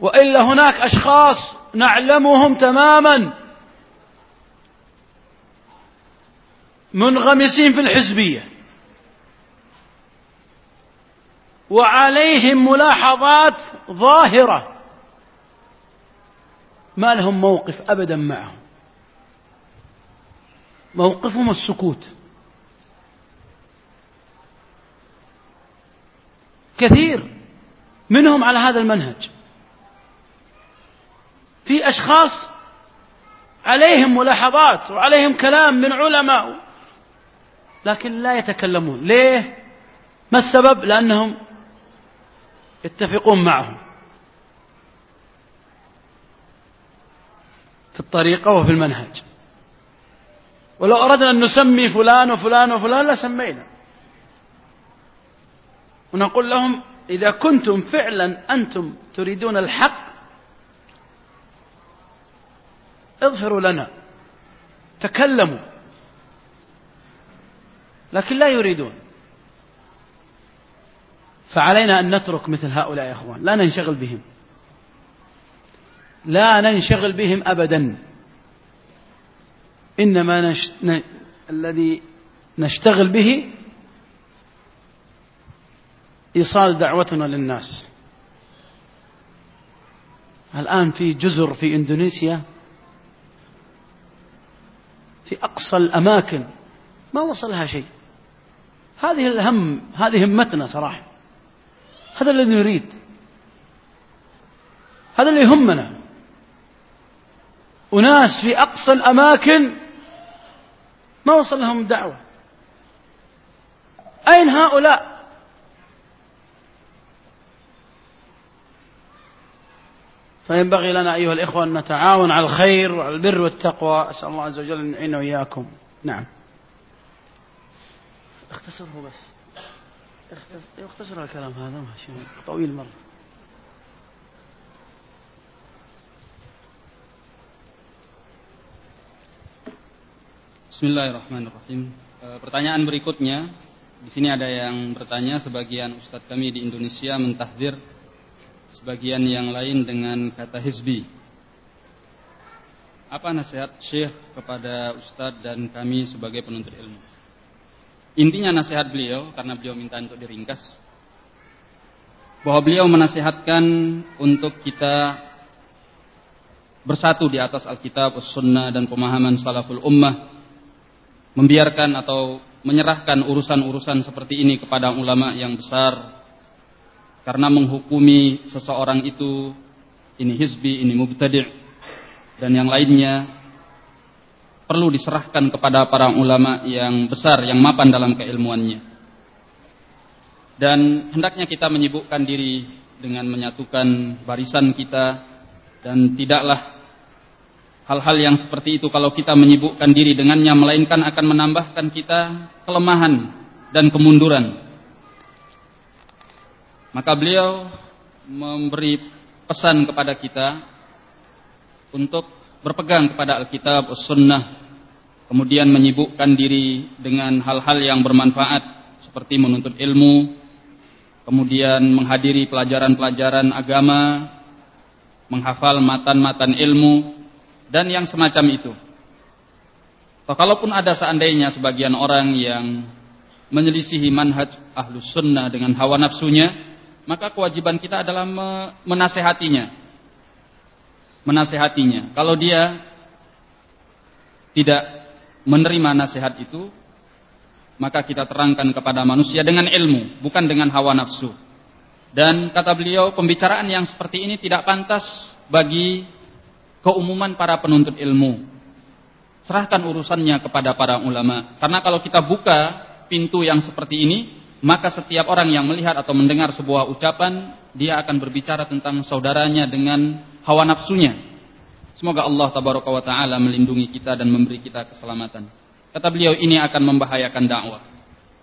S2: وإلا هناك أشخاص نعلمهم تماما منغمسين في الحزبية. وعليهم ملاحظات ظاهرة. ما لهم موقف أبدا معهم. موقفهم السكوت. كثير منهم على هذا المنهج. في أشخاص عليهم ملاحظات وعليهم كلام من علماء لكن لا يتكلمون. ليه؟ ما السبب؟ لأنهم يتفقون معهم. في الطريقة وفي المنهج. ولو أردنا أن نسمي فلان وفلان وفلان لسمينا ونقول لهم إذا كنتم فعلا أنتم تريدون الحق اظهروا لنا تكلموا لكن لا يريدون. فعلينا أن نترك مثل هؤلاء يا أخوان لا ننشغل بهم. لا ننشغل بهم أبدا. إنما نش... ن... الذي نشتغل به إيصال دعوتنا للناس. الآن في جزر في إندونيسيا في أقصى الأماكن ما وصلها شيء. هذه الهم هذه همتنا صراحة. هذا الذي نريد. هذا اللي يهمنا. وناس في أقصى الأماكن ما وصل لهم دعوة. أين هؤلاء؟ فينبغي لنا أيها الإخوة أن نتعاون على الخير وعلى البر والتقوى. أسأل الله عز وجل أن يعيننا وإياكم. نعم. اختصره بس. اختصر الكلام هذا ماشي طويل مرة.
S1: Bismillahirrahmanirrahim. Pertanyaan berikutnya Di sini ada yang bertanya, sebagian ustadz kami di Indonesia mentahdir sebagian yang lain dengan kata hizbi. Apa nasihat Syekh kepada ustadz dan kami sebagai penuntut ilmu? Intinya nasihat beliau, karena beliau minta untuk diringkas, bahwa beliau menasihatkan untuk kita bersatu di atas Alkitab, Sunnah dan pemahaman salaful ummah, membiarkan atau menyerahkan urusan-urusan seperti ini kepada ulama yang besar karena menghukumi seseorang itu ini hizbi, ini mubtadi' dan yang lainnya perlu diserahkan kepada para ulama yang besar yang mapan dalam keilmuannya. Dan hendaknya kita menyibukkan diri dengan menyatukan barisan kita dan tidaklah hal-hal yang seperti itu kalau kita menyibukkan diri dengannya melainkan akan menambahkan kita kelemahan dan kemunduran. Maka beliau memberi pesan kepada kita untuk berpegang kepada Alkitab, Sunnah, kemudian menyibukkan diri dengan hal-hal yang bermanfaat seperti menuntut ilmu, kemudian menghadiri pelajaran-pelajaran agama, menghafal matan-matan ilmu, dan yang semacam itu. Kalaupun ada seandainya sebagian orang yang menyelisihi manhaj ahlus sunnah dengan hawa nafsunya, maka kewajiban kita adalah menasehatinya. Menasehatinya. Kalau dia tidak menerima nasihat itu, maka kita terangkan kepada manusia dengan ilmu, bukan dengan hawa nafsu. Dan kata beliau, pembicaraan yang seperti ini tidak pantas bagi keumuman para penuntut ilmu. Serahkan urusannya kepada para ulama. Karena kalau kita buka pintu yang seperti ini, maka setiap orang yang melihat atau mendengar sebuah ucapan, dia akan berbicara tentang saudaranya dengan hawa nafsunya. Semoga Allah tabaraka wa taala melindungi kita dan memberi kita keselamatan. Kata beliau ini akan membahayakan dakwah.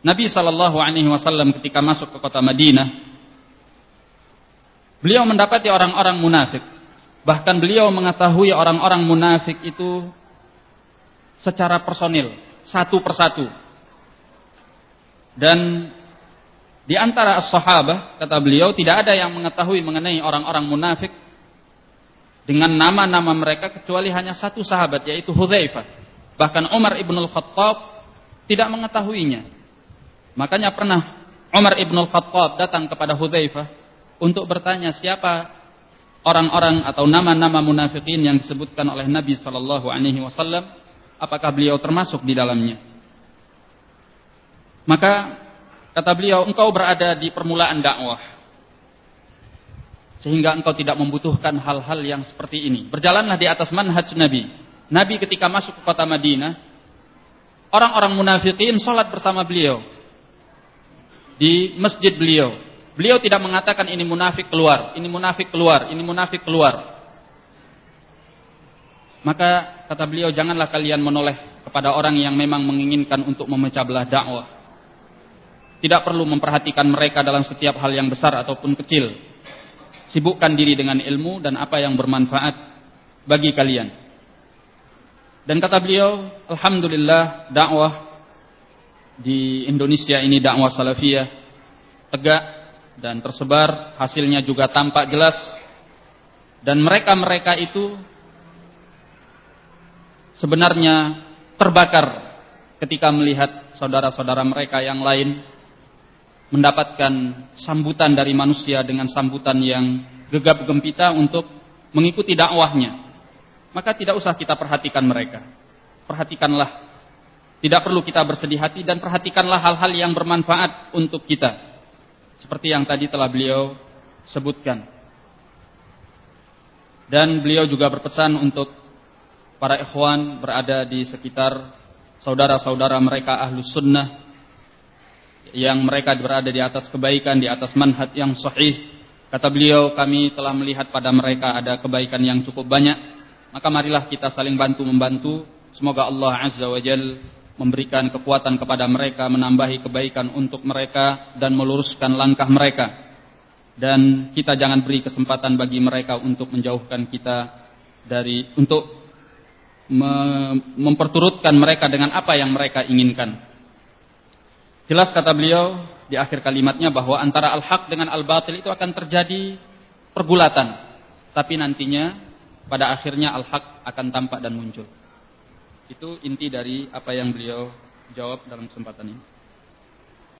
S1: Nabi sallallahu alaihi wasallam ketika masuk ke kota Madinah, beliau mendapati orang-orang munafik Bahkan beliau mengetahui orang-orang munafik itu secara personil, satu persatu. Dan di antara as-sahabah, kata beliau, tidak ada yang mengetahui mengenai orang-orang munafik dengan nama-nama mereka kecuali hanya satu sahabat yaitu Hudzaifah. Bahkan Umar ibn al-Khattab tidak mengetahuinya. Makanya pernah Umar ibn al-Khattab datang kepada Hudzaifah untuk bertanya siapa orang-orang atau nama-nama munafikin yang disebutkan oleh Nabi Shallallahu Alaihi Wasallam, apakah beliau termasuk di dalamnya? Maka kata beliau, engkau berada di permulaan dakwah, sehingga engkau tidak membutuhkan hal-hal yang seperti ini. Berjalanlah di atas manhaj Nabi. Nabi ketika masuk ke kota Madinah, orang-orang munafikin sholat bersama beliau di masjid beliau. Beliau tidak mengatakan ini munafik keluar, ini munafik keluar, ini munafik keluar. Maka kata beliau janganlah kalian menoleh kepada orang yang memang menginginkan untuk memecah belah dakwah. Tidak perlu memperhatikan mereka dalam setiap hal yang besar ataupun kecil. Sibukkan diri dengan ilmu dan apa yang bermanfaat bagi kalian. Dan kata beliau, Alhamdulillah dakwah di Indonesia ini dakwah salafiyah tegak dan tersebar, hasilnya juga tampak jelas. Dan mereka-mereka itu sebenarnya terbakar ketika melihat saudara-saudara mereka yang lain mendapatkan sambutan dari manusia dengan sambutan yang gegap gempita untuk mengikuti dakwahnya. Maka tidak usah kita perhatikan mereka. Perhatikanlah. Tidak perlu kita bersedih hati dan perhatikanlah hal-hal yang bermanfaat untuk kita seperti yang tadi telah beliau sebutkan. Dan beliau juga berpesan untuk para ikhwan berada di sekitar saudara-saudara mereka ahlus sunnah yang mereka berada di atas kebaikan, di atas manhaj yang sahih. Kata beliau, kami telah melihat pada mereka ada kebaikan yang cukup banyak. Maka marilah kita saling bantu-membantu. Semoga Allah Azza wa Jalla memberikan kekuatan kepada mereka, menambahi kebaikan untuk mereka dan meluruskan langkah mereka. Dan kita jangan beri kesempatan bagi mereka untuk menjauhkan kita dari untuk memperturutkan mereka dengan apa yang mereka inginkan. Jelas kata beliau di akhir kalimatnya bahwa antara al-haq dengan al-batil itu akan terjadi pergulatan. Tapi nantinya pada akhirnya al-haq akan tampak dan muncul. Itu inti dari apa yang beliau jawab dalam kesempatan ini.